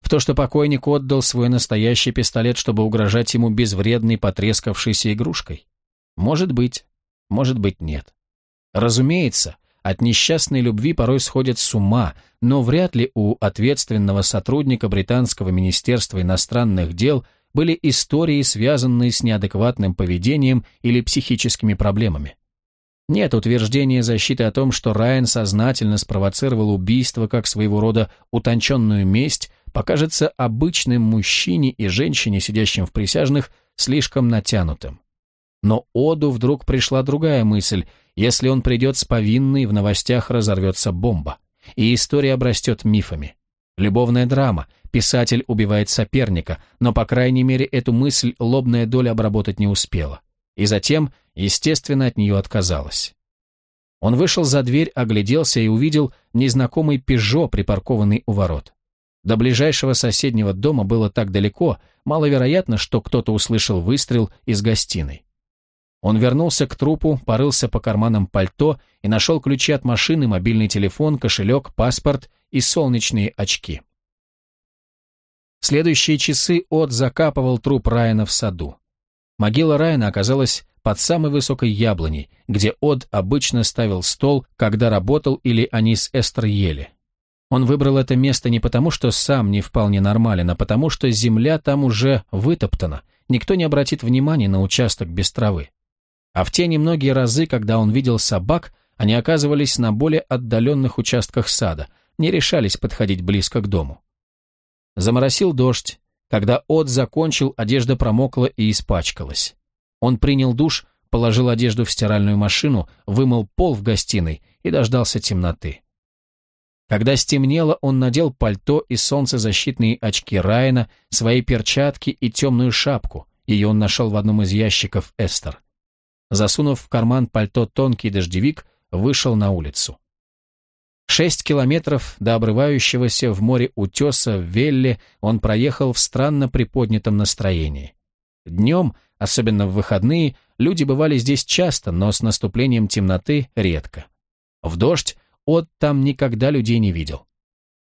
В то, что покойник отдал свой настоящий пистолет, чтобы угрожать ему безвредной потрескавшейся игрушкой? Может быть, может быть нет. Разумеется, от несчастной любви порой сходят с ума, но вряд ли у ответственного сотрудника Британского министерства иностранных дел были истории, связанные с неадекватным поведением или психическими проблемами. Нет утверждения защиты о том, что Райан сознательно спровоцировал убийство как своего рода утонченную месть, покажется обычным мужчине и женщине, сидящим в присяжных, слишком натянутым. Но Оду вдруг пришла другая мысль. Если он придет с повинной, в новостях разорвется бомба. И история обрастет мифами. Любовная драма, писатель убивает соперника, но, по крайней мере, эту мысль лобная доля обработать не успела. И затем, естественно, от нее отказалась. Он вышел за дверь, огляделся и увидел незнакомый «Пежо», припаркованный у ворот. До ближайшего соседнего дома было так далеко, маловероятно, что кто-то услышал выстрел из гостиной. Он вернулся к трупу, порылся по карманам пальто и нашел ключи от машины, мобильный телефон, кошелек, паспорт и солнечные очки. следующие часы От закапывал труп Райана в саду. Могила Райана оказалась под самой высокой яблоней, где Од обычно ставил стол, когда работал или они с Эстер ели. Он выбрал это место не потому, что сам не вполне нормален, а потому, что земля там уже вытоптана, никто не обратит внимания на участок без травы. А в те немногие разы, когда он видел собак, они оказывались на более отдаленных участках сада, не решались подходить близко к дому. Заморосил дождь. Когда От закончил, одежда промокла и испачкалась. Он принял душ, положил одежду в стиральную машину, вымыл пол в гостиной и дождался темноты. Когда стемнело, он надел пальто и солнцезащитные очки Райана, свои перчатки и темную шапку, ее он нашел в одном из ящиков Эстер. Засунув в карман пальто тонкий дождевик, вышел на улицу. Шесть километров до обрывающегося в море утеса в Велле он проехал в странно приподнятом настроении. Днем, особенно в выходные, люди бывали здесь часто, но с наступлением темноты редко. В дождь От там никогда людей не видел.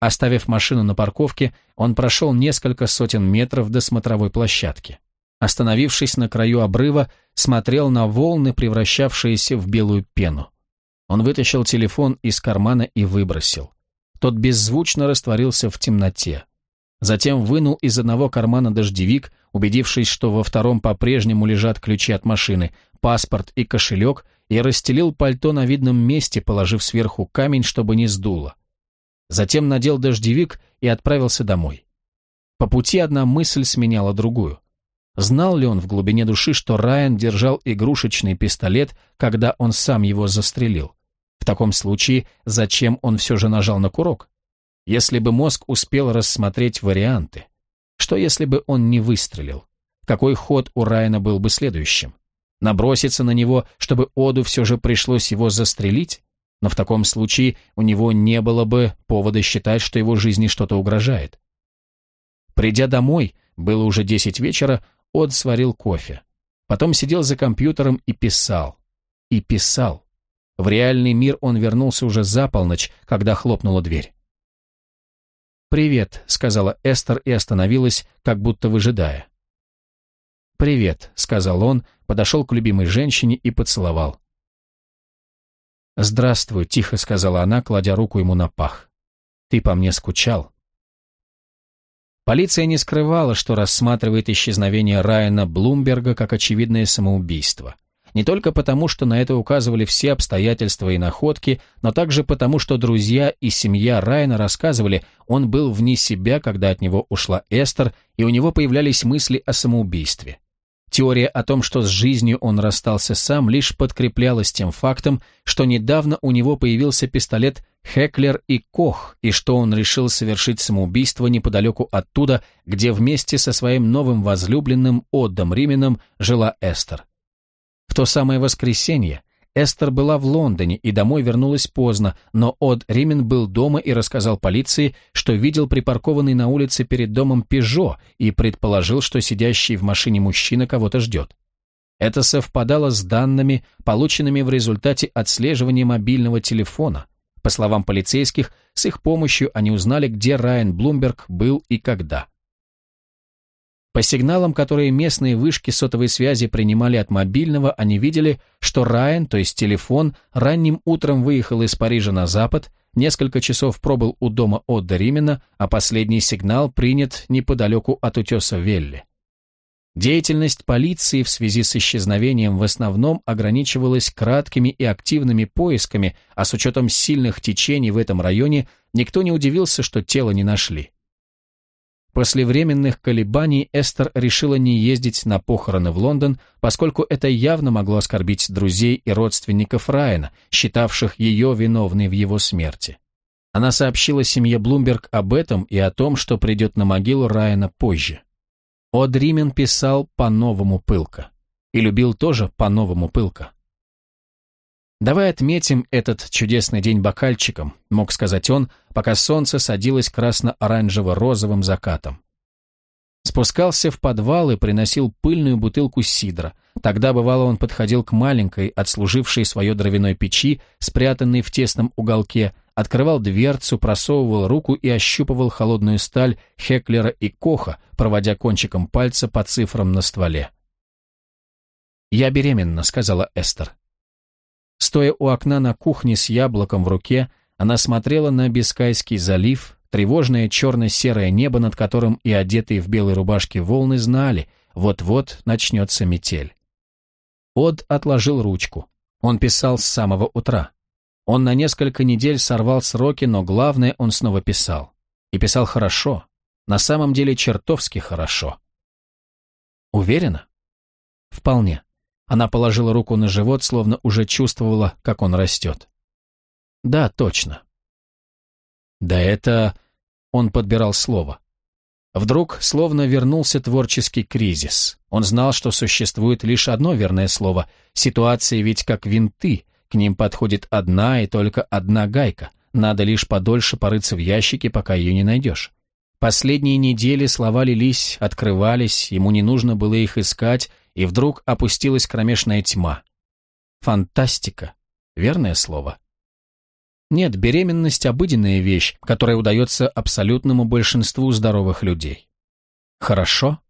Оставив машину на парковке, он прошел несколько сотен метров до смотровой площадки. Остановившись на краю обрыва, смотрел на волны, превращавшиеся в белую пену. Он вытащил телефон из кармана и выбросил. Тот беззвучно растворился в темноте. Затем вынул из одного кармана дождевик, убедившись, что во втором по-прежнему лежат ключи от машины, паспорт и кошелек, и расстелил пальто на видном месте, положив сверху камень, чтобы не сдуло. Затем надел дождевик и отправился домой. По пути одна мысль сменяла другую. Знал ли он в глубине души, что Райан держал игрушечный пистолет, когда он сам его застрелил? В таком случае, зачем он все же нажал на курок? Если бы мозг успел рассмотреть варианты. Что если бы он не выстрелил? Какой ход у Райана был бы следующим? Наброситься на него, чтобы Оду все же пришлось его застрелить? Но в таком случае у него не было бы повода считать, что его жизни что-то угрожает. Придя домой, было уже десять вечера, Од сварил кофе. Потом сидел за компьютером и писал. И писал. В реальный мир он вернулся уже за полночь, когда хлопнула дверь. «Привет», — сказала Эстер и остановилась, как будто выжидая. «Привет», — сказал он, подошел к любимой женщине и поцеловал. «Здравствуй», — тихо сказала она, кладя руку ему на пах. «Ты по мне скучал». Полиция не скрывала, что рассматривает исчезновение Райана Блумберга как очевидное самоубийство. Не только потому, что на это указывали все обстоятельства и находки, но также потому, что друзья и семья Райана рассказывали, он был вне себя, когда от него ушла Эстер, и у него появлялись мысли о самоубийстве. Теория о том, что с жизнью он расстался сам, лишь подкреплялась тем фактом, что недавно у него появился пистолет Хеклер и Кох, и что он решил совершить самоубийство неподалеку оттуда, где вместе со своим новым возлюбленным Отдом Рименом жила Эстер. В то самое воскресенье Эстер была в Лондоне и домой вернулась поздно, но Од Римен был дома и рассказал полиции, что видел припаркованный на улице перед домом Пежо и предположил, что сидящий в машине мужчина кого-то ждет. Это совпадало с данными, полученными в результате отслеживания мобильного телефона. По словам полицейских, с их помощью они узнали, где Райан Блумберг был и когда. По сигналам, которые местные вышки сотовой связи принимали от мобильного, они видели, что Райан, то есть телефон, ранним утром выехал из Парижа на запад, несколько часов пробыл у дома Отда Римена, а последний сигнал принят неподалеку от утеса Велли. Деятельность полиции в связи с исчезновением в основном ограничивалась краткими и активными поисками, а с учетом сильных течений в этом районе никто не удивился, что тело не нашли. После временных колебаний Эстер решила не ездить на похороны в Лондон, поскольку это явно могло оскорбить друзей и родственников Райана, считавших ее виновной в его смерти. Она сообщила семье Блумберг об этом и о том, что придет на могилу Райана позже. Одримен писал по-новому пылко. И любил тоже по-новому пылко. «Давай отметим этот чудесный день бокальчиком», — мог сказать он, пока солнце садилось красно-оранжево-розовым закатом. Спускался в подвал и приносил пыльную бутылку сидра. Тогда, бывало, он подходил к маленькой, отслужившей свое дровяной печи, спрятанной в тесном уголке, открывал дверцу, просовывал руку и ощупывал холодную сталь Хеклера и Коха, проводя кончиком пальца по цифрам на стволе. «Я беременна», — сказала Эстер. Стоя у окна на кухне с яблоком в руке, она смотрела на Бискайский залив, тревожное черно-серое небо, над которым и одетые в белые рубашки волны знали, вот-вот начнется метель. Од отложил ручку. Он писал с самого утра. Он на несколько недель сорвал сроки, но главное, он снова писал. И писал хорошо. На самом деле чертовски хорошо. Уверена? Вполне. Она положила руку на живот, словно уже чувствовала, как он растет. Да, точно. Да это... Он подбирал слово. Вдруг словно вернулся творческий кризис. Он знал, что существует лишь одно верное слово. Ситуации ведь как винты, к ним подходит одна и только одна гайка. Надо лишь подольше порыться в ящике, пока ее не найдешь. Последние недели слова лились, открывались, ему не нужно было их искать, и вдруг опустилась кромешная тьма. Фантастика. Верное слово. Нет, беременность – обыденная вещь, которая удается абсолютному большинству здоровых людей. Хорошо?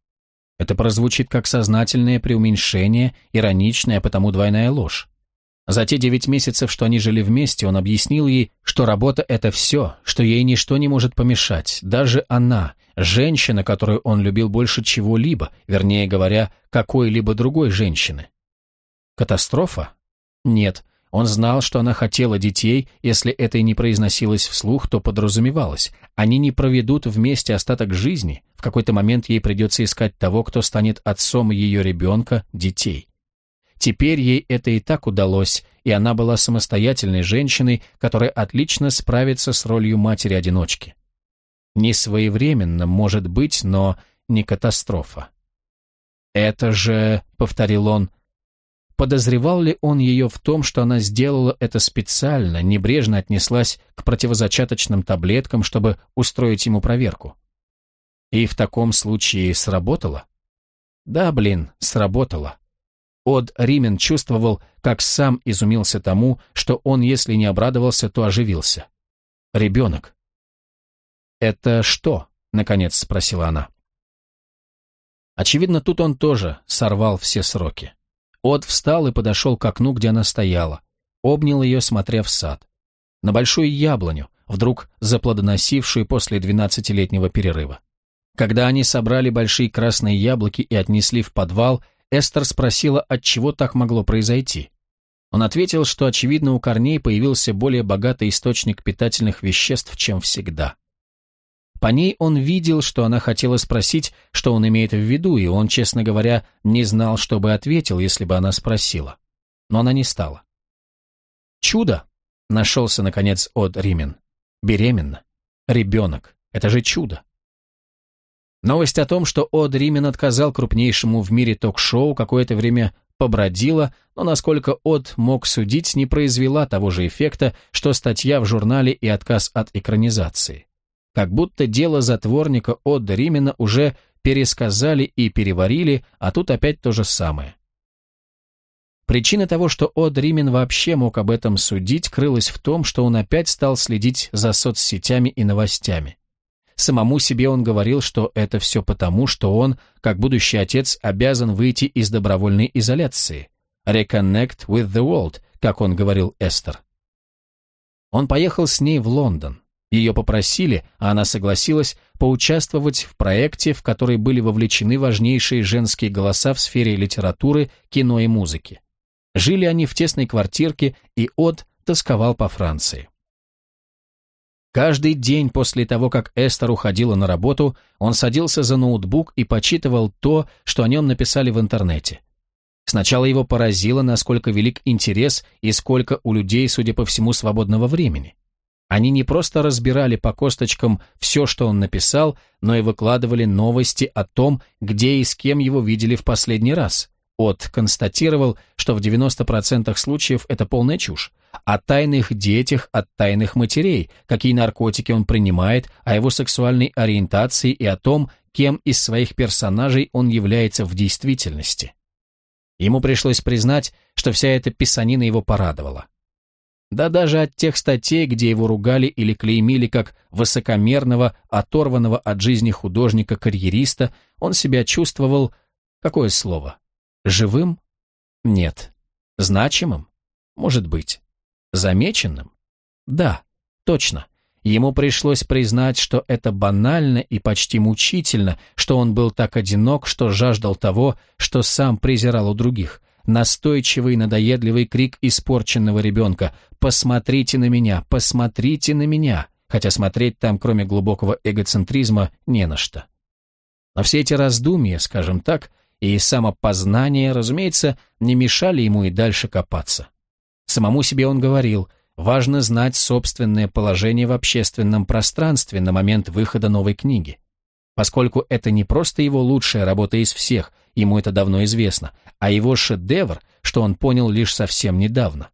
Это прозвучит как сознательное преуменьшение, ироничная, а потому двойная ложь. За те девять месяцев, что они жили вместе, он объяснил ей, что работа – это все, что ей ничто не может помешать, даже она, женщина, которую он любил больше чего-либо, вернее говоря, какой-либо другой женщины. Катастрофа? Нет, он знал, что она хотела детей, если это и не произносилось вслух, то подразумевалось. Они не проведут вместе остаток жизни, в какой-то момент ей придется искать того, кто станет отцом ее ребенка, детей. Теперь ей это и так удалось, и она была самостоятельной женщиной, которая отлично справится с ролью матери-одиночки. Не своевременно, может быть, но не катастрофа. «Это же», — повторил он, — Подозревал ли он ее в том, что она сделала это специально, небрежно отнеслась к противозачаточным таблеткам, чтобы устроить ему проверку? И в таком случае сработало? Да, блин, сработало. Од Римен чувствовал, как сам изумился тому, что он, если не обрадовался, то оживился. Ребенок. «Это что?» — наконец спросила она. Очевидно, тут он тоже сорвал все сроки. От встал и подошел к окну, где она стояла. Обнял ее, смотря в сад. На большую яблоню, вдруг заплодоносившую после двенадцатилетнего перерыва. Когда они собрали большие красные яблоки и отнесли в подвал, Эстер спросила, от чего так могло произойти. Он ответил, что, очевидно, у корней появился более богатый источник питательных веществ, чем всегда. По ней он видел, что она хотела спросить, что он имеет в виду, и он, честно говоря, не знал, что бы ответил, если бы она спросила. Но она не стала. «Чудо!» — нашелся, наконец, от Римен. «Беременна. Ребенок. Это же чудо!» Новость о том, что Од Римен отказал крупнейшему в мире ток-шоу, какое-то время побродила, но, насколько Од мог судить, не произвела того же эффекта, что статья в журнале и отказ от экранизации. Как будто дело затворника Отда Римена уже пересказали и переварили, а тут опять то же самое. Причина того, что Од Римен вообще мог об этом судить, крылась в том, что он опять стал следить за соцсетями и новостями. Самому себе он говорил, что это все потому, что он, как будущий отец, обязан выйти из добровольной изоляции. «Reconnect with the world», как он говорил Эстер. Он поехал с ней в Лондон. Ее попросили, а она согласилась, поучаствовать в проекте, в который были вовлечены важнейшие женские голоса в сфере литературы, кино и музыки. Жили они в тесной квартирке, и Од тосковал по Франции. Каждый день после того, как Эстер уходила на работу, он садился за ноутбук и почитывал то, что о нем написали в интернете. Сначала его поразило, насколько велик интерес и сколько у людей, судя по всему, свободного времени. Они не просто разбирали по косточкам все, что он написал, но и выкладывали новости о том, где и с кем его видели в последний раз. От констатировал, что в 90% случаев это полная чушь. О тайных детях от тайных матерей, какие наркотики он принимает, о его сексуальной ориентации и о том, кем из своих персонажей он является в действительности. Ему пришлось признать, что вся эта писанина его порадовала. Да даже от тех статей, где его ругали или клеймили как высокомерного, оторванного от жизни художника-карьериста, он себя чувствовал, какое слово, живым? Нет. Значимым? Может быть. Замеченным? Да, точно. Ему пришлось признать, что это банально и почти мучительно, что он был так одинок, что жаждал того, что сам презирал у других. Настойчивый, надоедливый крик испорченного ребенка «Посмотрите на меня! Посмотрите на меня!» хотя смотреть там, кроме глубокого эгоцентризма, не на что. Но все эти раздумья, скажем так, и самопознание, разумеется, не мешали ему и дальше копаться. Самому себе он говорил – важно знать собственное положение в общественном пространстве на момент выхода новой книги. Поскольку это не просто его лучшая работа из всех, ему это давно известно, а его шедевр, что он понял лишь совсем недавно.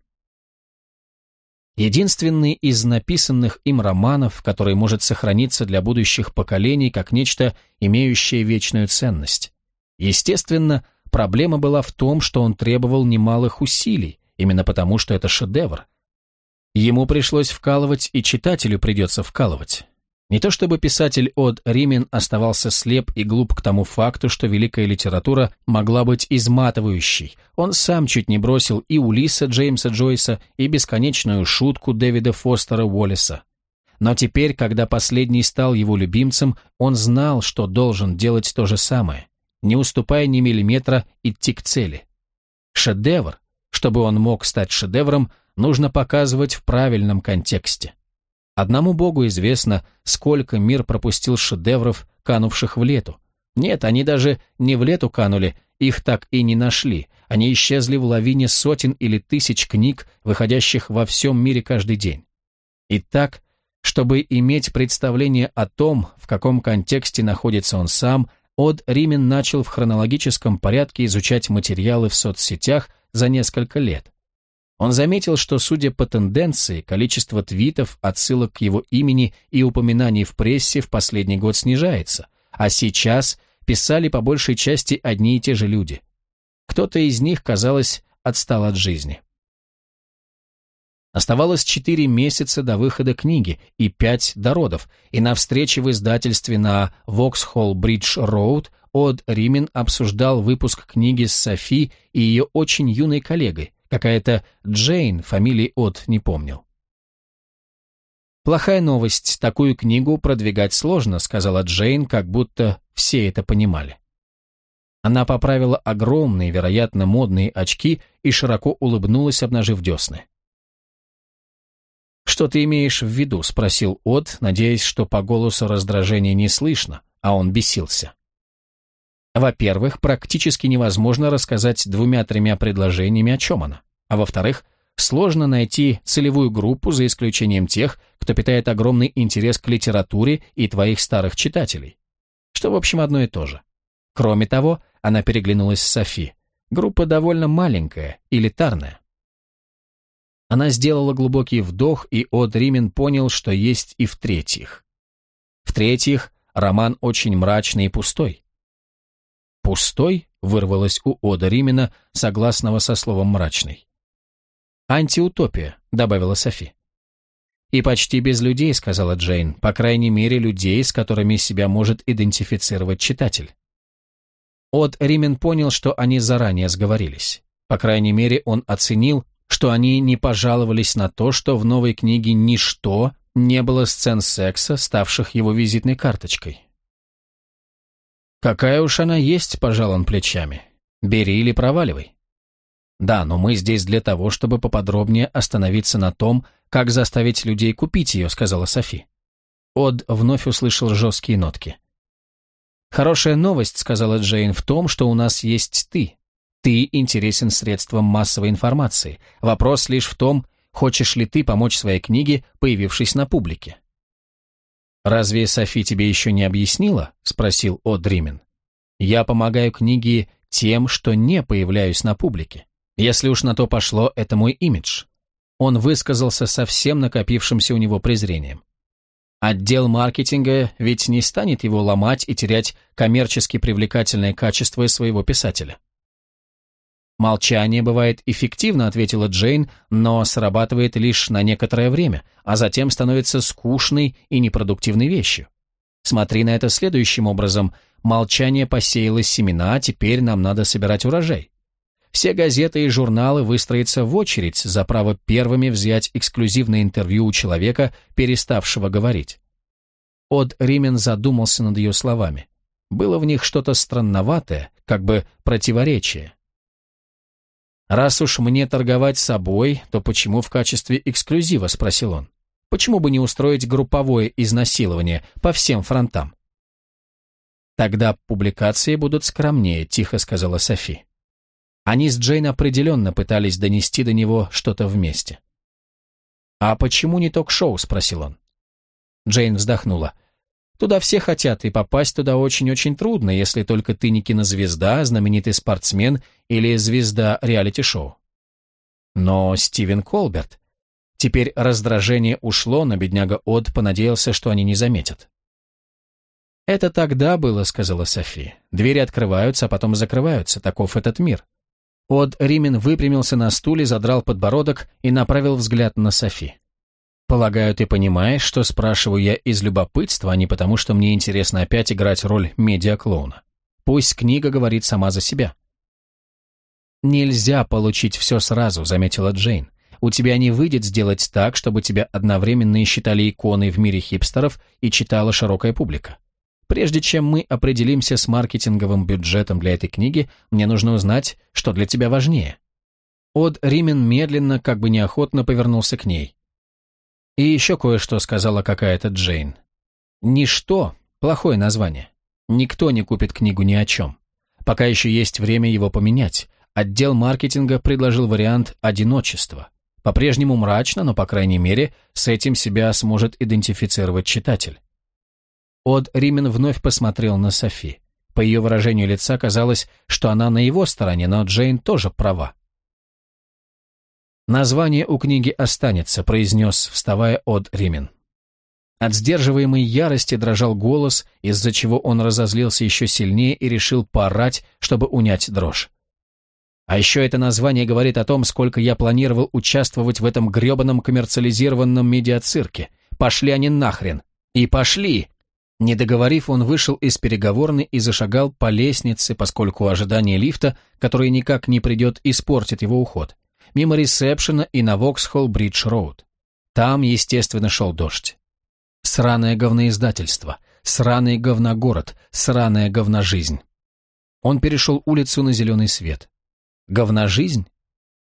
Единственный из написанных им романов, который может сохраниться для будущих поколений как нечто, имеющее вечную ценность. Естественно, проблема была в том, что он требовал немалых усилий, именно потому, что это шедевр – Ему пришлось вкалывать, и читателю придется вкалывать. Не то чтобы писатель Од Римен оставался слеп и глуп к тому факту, что великая литература могла быть изматывающей. Он сам чуть не бросил и Улиса Джеймса Джойса, и бесконечную шутку Дэвида Фостера Уоллеса. Но теперь, когда последний стал его любимцем, он знал, что должен делать то же самое, не уступая ни миллиметра идти к цели. Шедевр, чтобы он мог стать шедевром, нужно показывать в правильном контексте. Одному Богу известно, сколько мир пропустил шедевров, канувших в лету. Нет, они даже не в лету канули, их так и не нашли. Они исчезли в лавине сотен или тысяч книг, выходящих во всем мире каждый день. Итак, чтобы иметь представление о том, в каком контексте находится он сам, Од Римен начал в хронологическом порядке изучать материалы в соцсетях за несколько лет. Он заметил, что, судя по тенденции, количество твитов, отсылок к его имени и упоминаний в прессе в последний год снижается, а сейчас писали по большей части одни и те же люди. Кто-то из них, казалось, отстал от жизни. Оставалось четыре месяца до выхода книги и пять до родов, и на встрече в издательстве на Воксхолл Бридж Роуд Од Римен обсуждал выпуск книги с Софи и ее очень юной коллегой, Какая-то Джейн, фамилии от не помнил. «Плохая новость, такую книгу продвигать сложно», сказала Джейн, как будто все это понимали. Она поправила огромные, вероятно, модные очки и широко улыбнулась, обнажив десны. «Что ты имеешь в виду?» — спросил От, надеясь, что по голосу раздражения не слышно, а он бесился. Во-первых, практически невозможно рассказать двумя-тремя предложениями, о чем она. А во-вторых, сложно найти целевую группу, за исключением тех, кто питает огромный интерес к литературе и твоих старых читателей. Что, в общем, одно и то же. Кроме того, она переглянулась с Софи. Группа довольно маленькая, элитарная. Она сделала глубокий вдох, и Од Римен понял, что есть и в-третьих. В-третьих, роман очень мрачный и пустой. «Пустой?» — вырвалось у Ода Римена, согласного со словом «мрачный». «Антиутопия», — добавила Софи. «И почти без людей», — сказала Джейн, «по крайней мере, людей, с которыми себя может идентифицировать читатель». Од Римен понял, что они заранее сговорились. По крайней мере, он оценил, что они не пожаловались на то, что в новой книге ничто не было сцен секса, ставших его визитной карточкой. «Какая уж она есть», — пожал он плечами. «Бери или проваливай». «Да, но мы здесь для того, чтобы поподробнее остановиться на том, как заставить людей купить ее», — сказала Софи. Од вновь услышал жесткие нотки. «Хорошая новость», — сказала Джейн, — «в том, что у нас есть ты. Ты интересен средством массовой информации. Вопрос лишь в том, хочешь ли ты помочь своей книге, появившись на публике. «Разве Софи тебе еще не объяснила?» — спросил О. Дримен. «Я помогаю книге тем, что не появляюсь на публике. Если уж на то пошло, это мой имидж». Он высказался со всем накопившимся у него презрением. Отдел маркетинга ведь не станет его ломать и терять коммерчески привлекательное качество своего писателя. «Молчание бывает эффективно», — ответила Джейн, «но срабатывает лишь на некоторое время, а затем становится скучной и непродуктивной вещью. Смотри на это следующим образом. Молчание посеяло семена, а теперь нам надо собирать урожай. все газеты и журналы выстроятся в очередь за право первыми взять эксклюзивное интервью у человека, переставшего говорить. Од Римен задумался над ее словами. Было в них что-то странноватое, как бы противоречие. «Раз уж мне торговать собой, то почему в качестве эксклюзива?» – спросил он. «Почему бы не устроить групповое изнасилование по всем фронтам?» «Тогда публикации будут скромнее», – тихо сказала Софи. Они с Джейн определенно пытались донести до него что-то вместе. «А почему не ток-шоу?» – спросил он. Джейн вздохнула. «Туда все хотят, и попасть туда очень-очень трудно, если только ты не кинозвезда, знаменитый спортсмен или звезда реалити-шоу». Но Стивен Колберт... Теперь раздражение ушло, но бедняга Од понадеялся, что они не заметят. «Это тогда было», — сказала Софи. «Двери открываются, а потом закрываются. Таков этот мир». Од Римен выпрямился на стуле, задрал подбородок и направил взгляд на Софи. Полагаю, ты понимаешь, что спрашиваю я из любопытства, а не потому, что мне интересно опять играть роль медиаклоуна. Пусть книга говорит сама за себя. «Нельзя получить все сразу», — заметила Джейн. «У тебя не выйдет сделать так, чтобы тебя одновременно и считали иконой в мире хипстеров и читала широкая публика. Прежде чем мы определимся с маркетинговым бюджетом для этой книги, мне нужно узнать, что для тебя важнее». Од Римен медленно, как бы неохотно повернулся к ней. И еще кое-что сказала какая-то Джейн. «Ничто» — плохое название. Никто не купит книгу ни о чем. Пока еще есть время его поменять. Отдел маркетинга предложил вариант одиночества. По-прежнему мрачно, но, по крайней мере, с этим себя сможет идентифицировать читатель. Од Римен вновь посмотрел на Софи. По ее выражению лица казалось, что она на его стороне, но Джейн тоже права. «Название у книги останется», — произнес, вставая от Римен. От сдерживаемой ярости дрожал голос, из-за чего он разозлился еще сильнее и решил поорать, чтобы унять дрожь. А еще это название говорит о том, сколько я планировал участвовать в этом гребаном коммерциализированном медиацирке. Пошли они нахрен. И пошли! Не договорив, он вышел из переговорной и зашагал по лестнице, поскольку ожидание лифта, который никак не придет, испортит его уход мимо ресепшена и на Воксхолл-Бридж-Роуд. Там, естественно, шел дождь. Сраное говноиздательство, сраный говногород, сраная говножизнь. Он перешел улицу на зеленый свет. Говножизнь?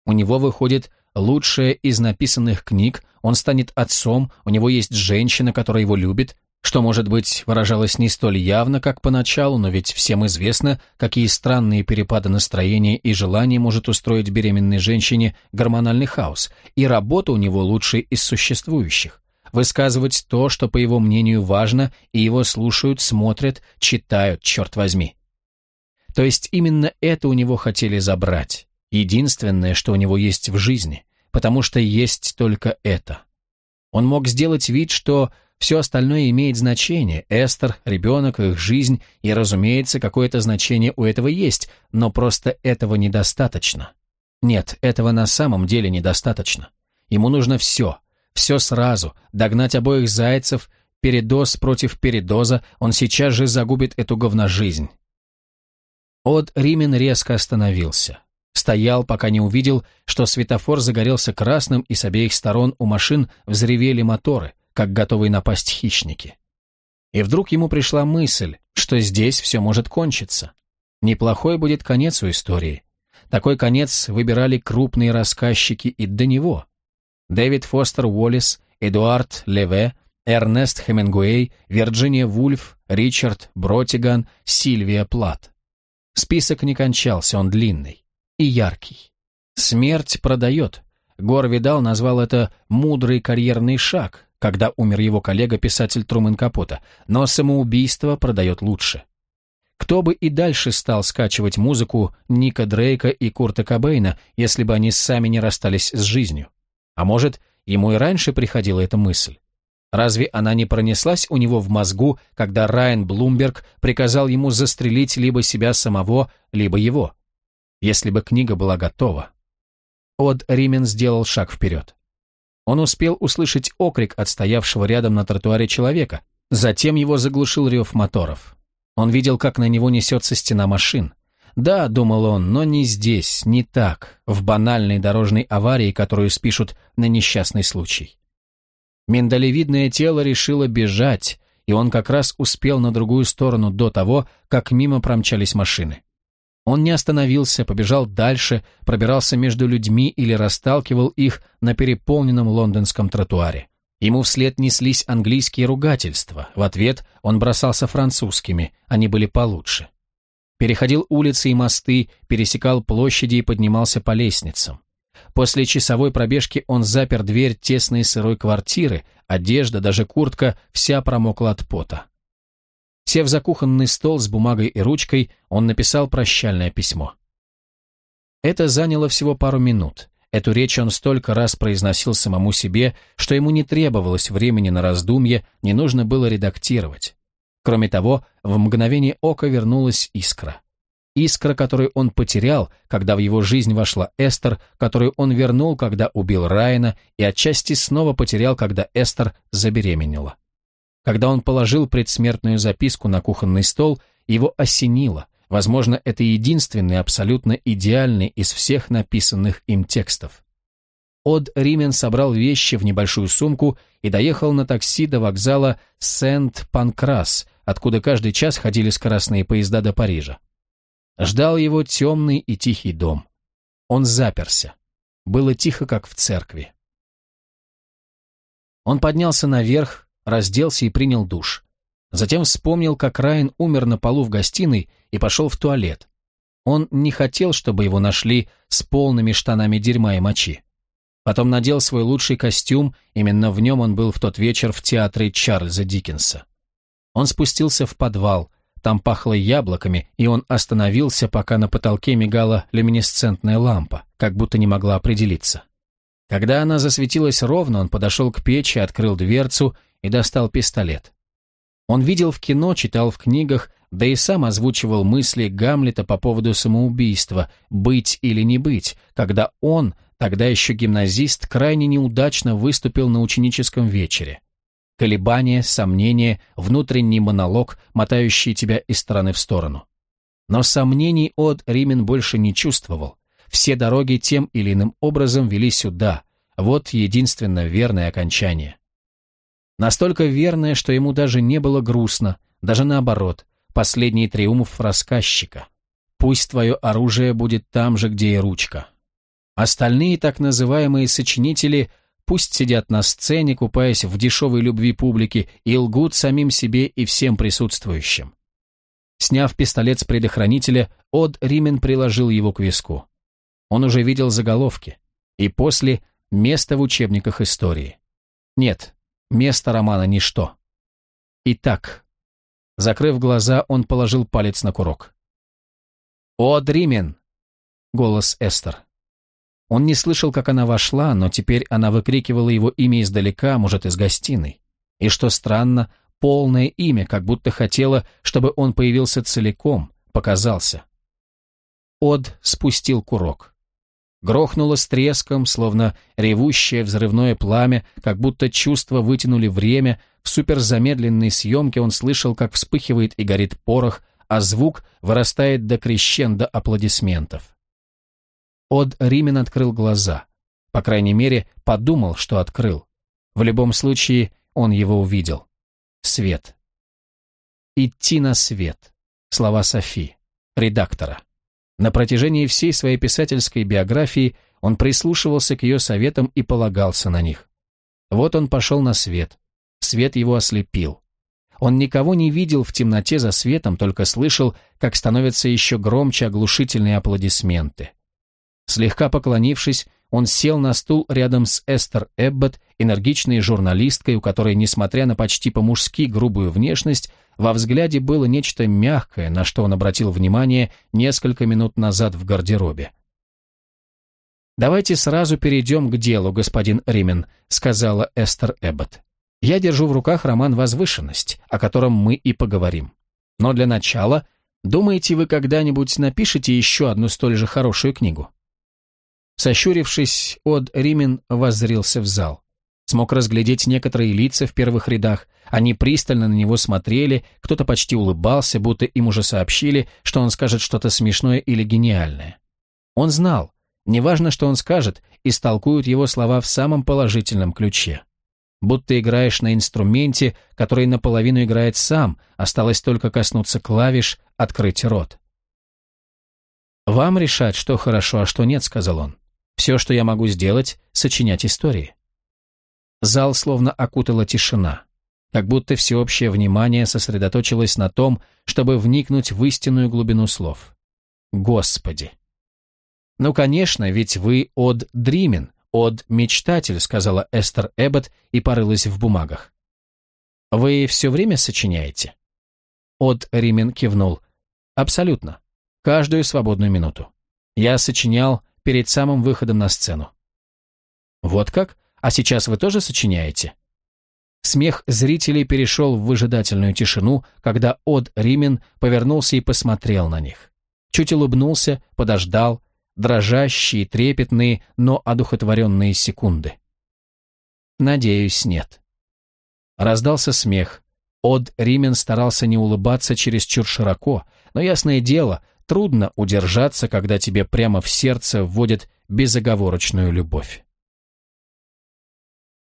У него выходит лучшая из написанных книг, он станет отцом, у него есть женщина, которая его любит, что, может быть, выражалось не столь явно, как поначалу, но ведь всем известно, какие странные перепады настроения и желаний может устроить беременной женщине гормональный хаос, и работа у него лучшая из существующих. Высказывать то, что, по его мнению, важно, и его слушают, смотрят, читают, черт возьми. То есть именно это у него хотели забрать. Единственное, что у него есть в жизни, потому что есть только это. Он мог сделать вид, что все остальное имеет значение. Эстер, ребенок, их жизнь, и, разумеется, какое-то значение у этого есть, но просто этого недостаточно. Нет, этого на самом деле недостаточно. Ему нужно все, все сразу, догнать обоих зайцев, передоз против передоза, он сейчас же загубит эту говножизнь. От Римен резко остановился. Стоял, пока не увидел, что светофор загорелся красным, и с обеих сторон у машин взревели моторы – как готовые напасть хищники. И вдруг ему пришла мысль, что здесь все может кончиться. Неплохой будет конец у истории. Такой конец выбирали крупные рассказчики и до него. Дэвид Фостер Уоллес, Эдуард Леве, Эрнест Хемингуэй, Вирджиния Вульф, Ричард Бротиган, Сильвия Плат. Список не кончался, он длинный и яркий. Смерть продает. Гор Видал назвал это «мудрый карьерный шаг», когда умер его коллега-писатель Трумэн Капота, но самоубийство продает лучше. Кто бы и дальше стал скачивать музыку Ника Дрейка и Курта Кобейна, если бы они сами не расстались с жизнью? А может, ему и раньше приходила эта мысль? Разве она не пронеслась у него в мозгу, когда Райан Блумберг приказал ему застрелить либо себя самого, либо его? Если бы книга была готова. Од Римен сделал шаг вперед. Он успел услышать окрик от стоявшего рядом на тротуаре человека, затем его заглушил рев моторов. Он видел, как на него несется стена машин. Да, думал он, но не здесь, не так, в банальной дорожной аварии, которую спишут на несчастный случай. Миндалевидное тело решило бежать, и он как раз успел на другую сторону до того, как мимо промчались машины. Он не остановился, побежал дальше, пробирался между людьми или расталкивал их на переполненном лондонском тротуаре. Ему вслед неслись английские ругательства, в ответ он бросался французскими, они были получше. Переходил улицы и мосты, пересекал площади и поднимался по лестницам. После часовой пробежки он запер дверь тесной сырой квартиры, одежда, даже куртка, вся промокла от пота. Сев за кухонный стол с бумагой и ручкой, он написал прощальное письмо. Это заняло всего пару минут. Эту речь он столько раз произносил самому себе, что ему не требовалось времени на раздумье, не нужно было редактировать. Кроме того, в мгновение ока вернулась искра. Искра, которую он потерял, когда в его жизнь вошла Эстер, которую он вернул, когда убил Райана, и отчасти снова потерял, когда Эстер забеременела. Когда он положил предсмертную записку на кухонный стол, его осенило. Возможно, это единственный абсолютно идеальный из всех написанных им текстов. Од Римен собрал вещи в небольшую сумку и доехал на такси до вокзала Сент-Панкрас, откуда каждый час ходили скоростные поезда до Парижа. Ждал его темный и тихий дом. Он заперся. Было тихо, как в церкви. Он поднялся наверх, разделся и принял душ. Затем вспомнил, как Райан умер на полу в гостиной и пошел в туалет. Он не хотел, чтобы его нашли с полными штанами дерьма и мочи. Потом надел свой лучший костюм, именно в нем он был в тот вечер в театре Чарльза Диккенса. Он спустился в подвал, там пахло яблоками, и он остановился, пока на потолке мигала люминесцентная лампа, как будто не могла определиться. Когда она засветилась ровно, он подошел к печи, открыл дверцу и достал пистолет. Он видел в кино, читал в книгах, да и сам озвучивал мысли Гамлета по поводу самоубийства, быть или не быть, когда он, тогда еще гимназист, крайне неудачно выступил на ученическом вечере. Колебания, сомнения, внутренний монолог, мотающий тебя из стороны в сторону. Но сомнений от Римен больше не чувствовал. Все дороги тем или иным образом вели сюда. Вот единственно верное окончание. Настолько верное, что ему даже не было грустно, даже наоборот, последний триумф рассказчика. Пусть твое оружие будет там же, где и ручка. Остальные так называемые сочинители пусть сидят на сцене, купаясь в дешевой любви публики, и лгут самим себе и всем присутствующим. Сняв пистолет с предохранителя, Од Римен приложил его к виску. Он уже видел заголовки. И после – место в учебниках истории. Нет, Место романа – ничто. Итак, закрыв глаза, он положил палец на курок. «О, Дримен!» — голос Эстер. Он не слышал, как она вошла, но теперь она выкрикивала его имя издалека, может, из гостиной. И что странно, полное имя, как будто хотела, чтобы он появился целиком, показался. Од спустил курок. Грохнуло с треском, словно ревущее взрывное пламя, как будто чувства вытянули время. В суперзамедленной съемке он слышал, как вспыхивает и горит порох, а звук вырастает до крещенда аплодисментов. Од Римен открыл глаза. По крайней мере, подумал, что открыл. В любом случае, он его увидел. Свет. «Идти на свет». Слова Софи, редактора. На протяжении всей своей писательской биографии он прислушивался к ее советам и полагался на них. Вот он пошел на свет. Свет его ослепил. Он никого не видел в темноте за светом, только слышал, как становятся еще громче оглушительные аплодисменты. Слегка поклонившись, он сел на стул рядом с Эстер Эббот, энергичной журналисткой, у которой, несмотря на почти по-мужски грубую внешность, во взгляде было нечто мягкое, на что он обратил внимание несколько минут назад в гардеробе. «Давайте сразу перейдем к делу, господин Римен», — сказала Эстер Эббот. «Я держу в руках роман «Возвышенность», о котором мы и поговорим. Но для начала, думаете, вы когда-нибудь напишете еще одну столь же хорошую книгу?» Сощурившись, Од Римен воззрился в зал. смог разглядеть некоторые лица в первых рядах, они пристально на него смотрели, кто-то почти улыбался, будто им уже сообщили, что он скажет что-то смешное или гениальное. Он знал, неважно, что он скажет, истолкуют его слова в самом положительном ключе. Будто играешь на инструменте, который наполовину играет сам, осталось только коснуться клавиш, открыть рот. «Вам решать, что хорошо, а что нет», — сказал он. «Все, что я могу сделать, сочинять истории». Зал словно окутала тишина, как будто всеобщее внимание сосредоточилось на том, чтобы вникнуть в истинную глубину слов. Господи! «Ну, конечно, ведь вы от Дримен, от Мечтатель», сказала Эстер Эббот и порылась в бумагах. «Вы все время сочиняете?» От Римен кивнул. «Абсолютно. Каждую свободную минуту. Я сочинял перед самым выходом на сцену». «Вот как? А сейчас вы тоже сочиняете?» Смех зрителей перешел в выжидательную тишину, когда Од Римен повернулся и посмотрел на них. Чуть улыбнулся, подождал, дрожащие, трепетные, но одухотворенные секунды. «Надеюсь, нет». Раздался смех. Од Римен старался не улыбаться чересчур широко, но, ясное дело, трудно удержаться, когда тебе прямо в сердце вводят безоговорочную любовь.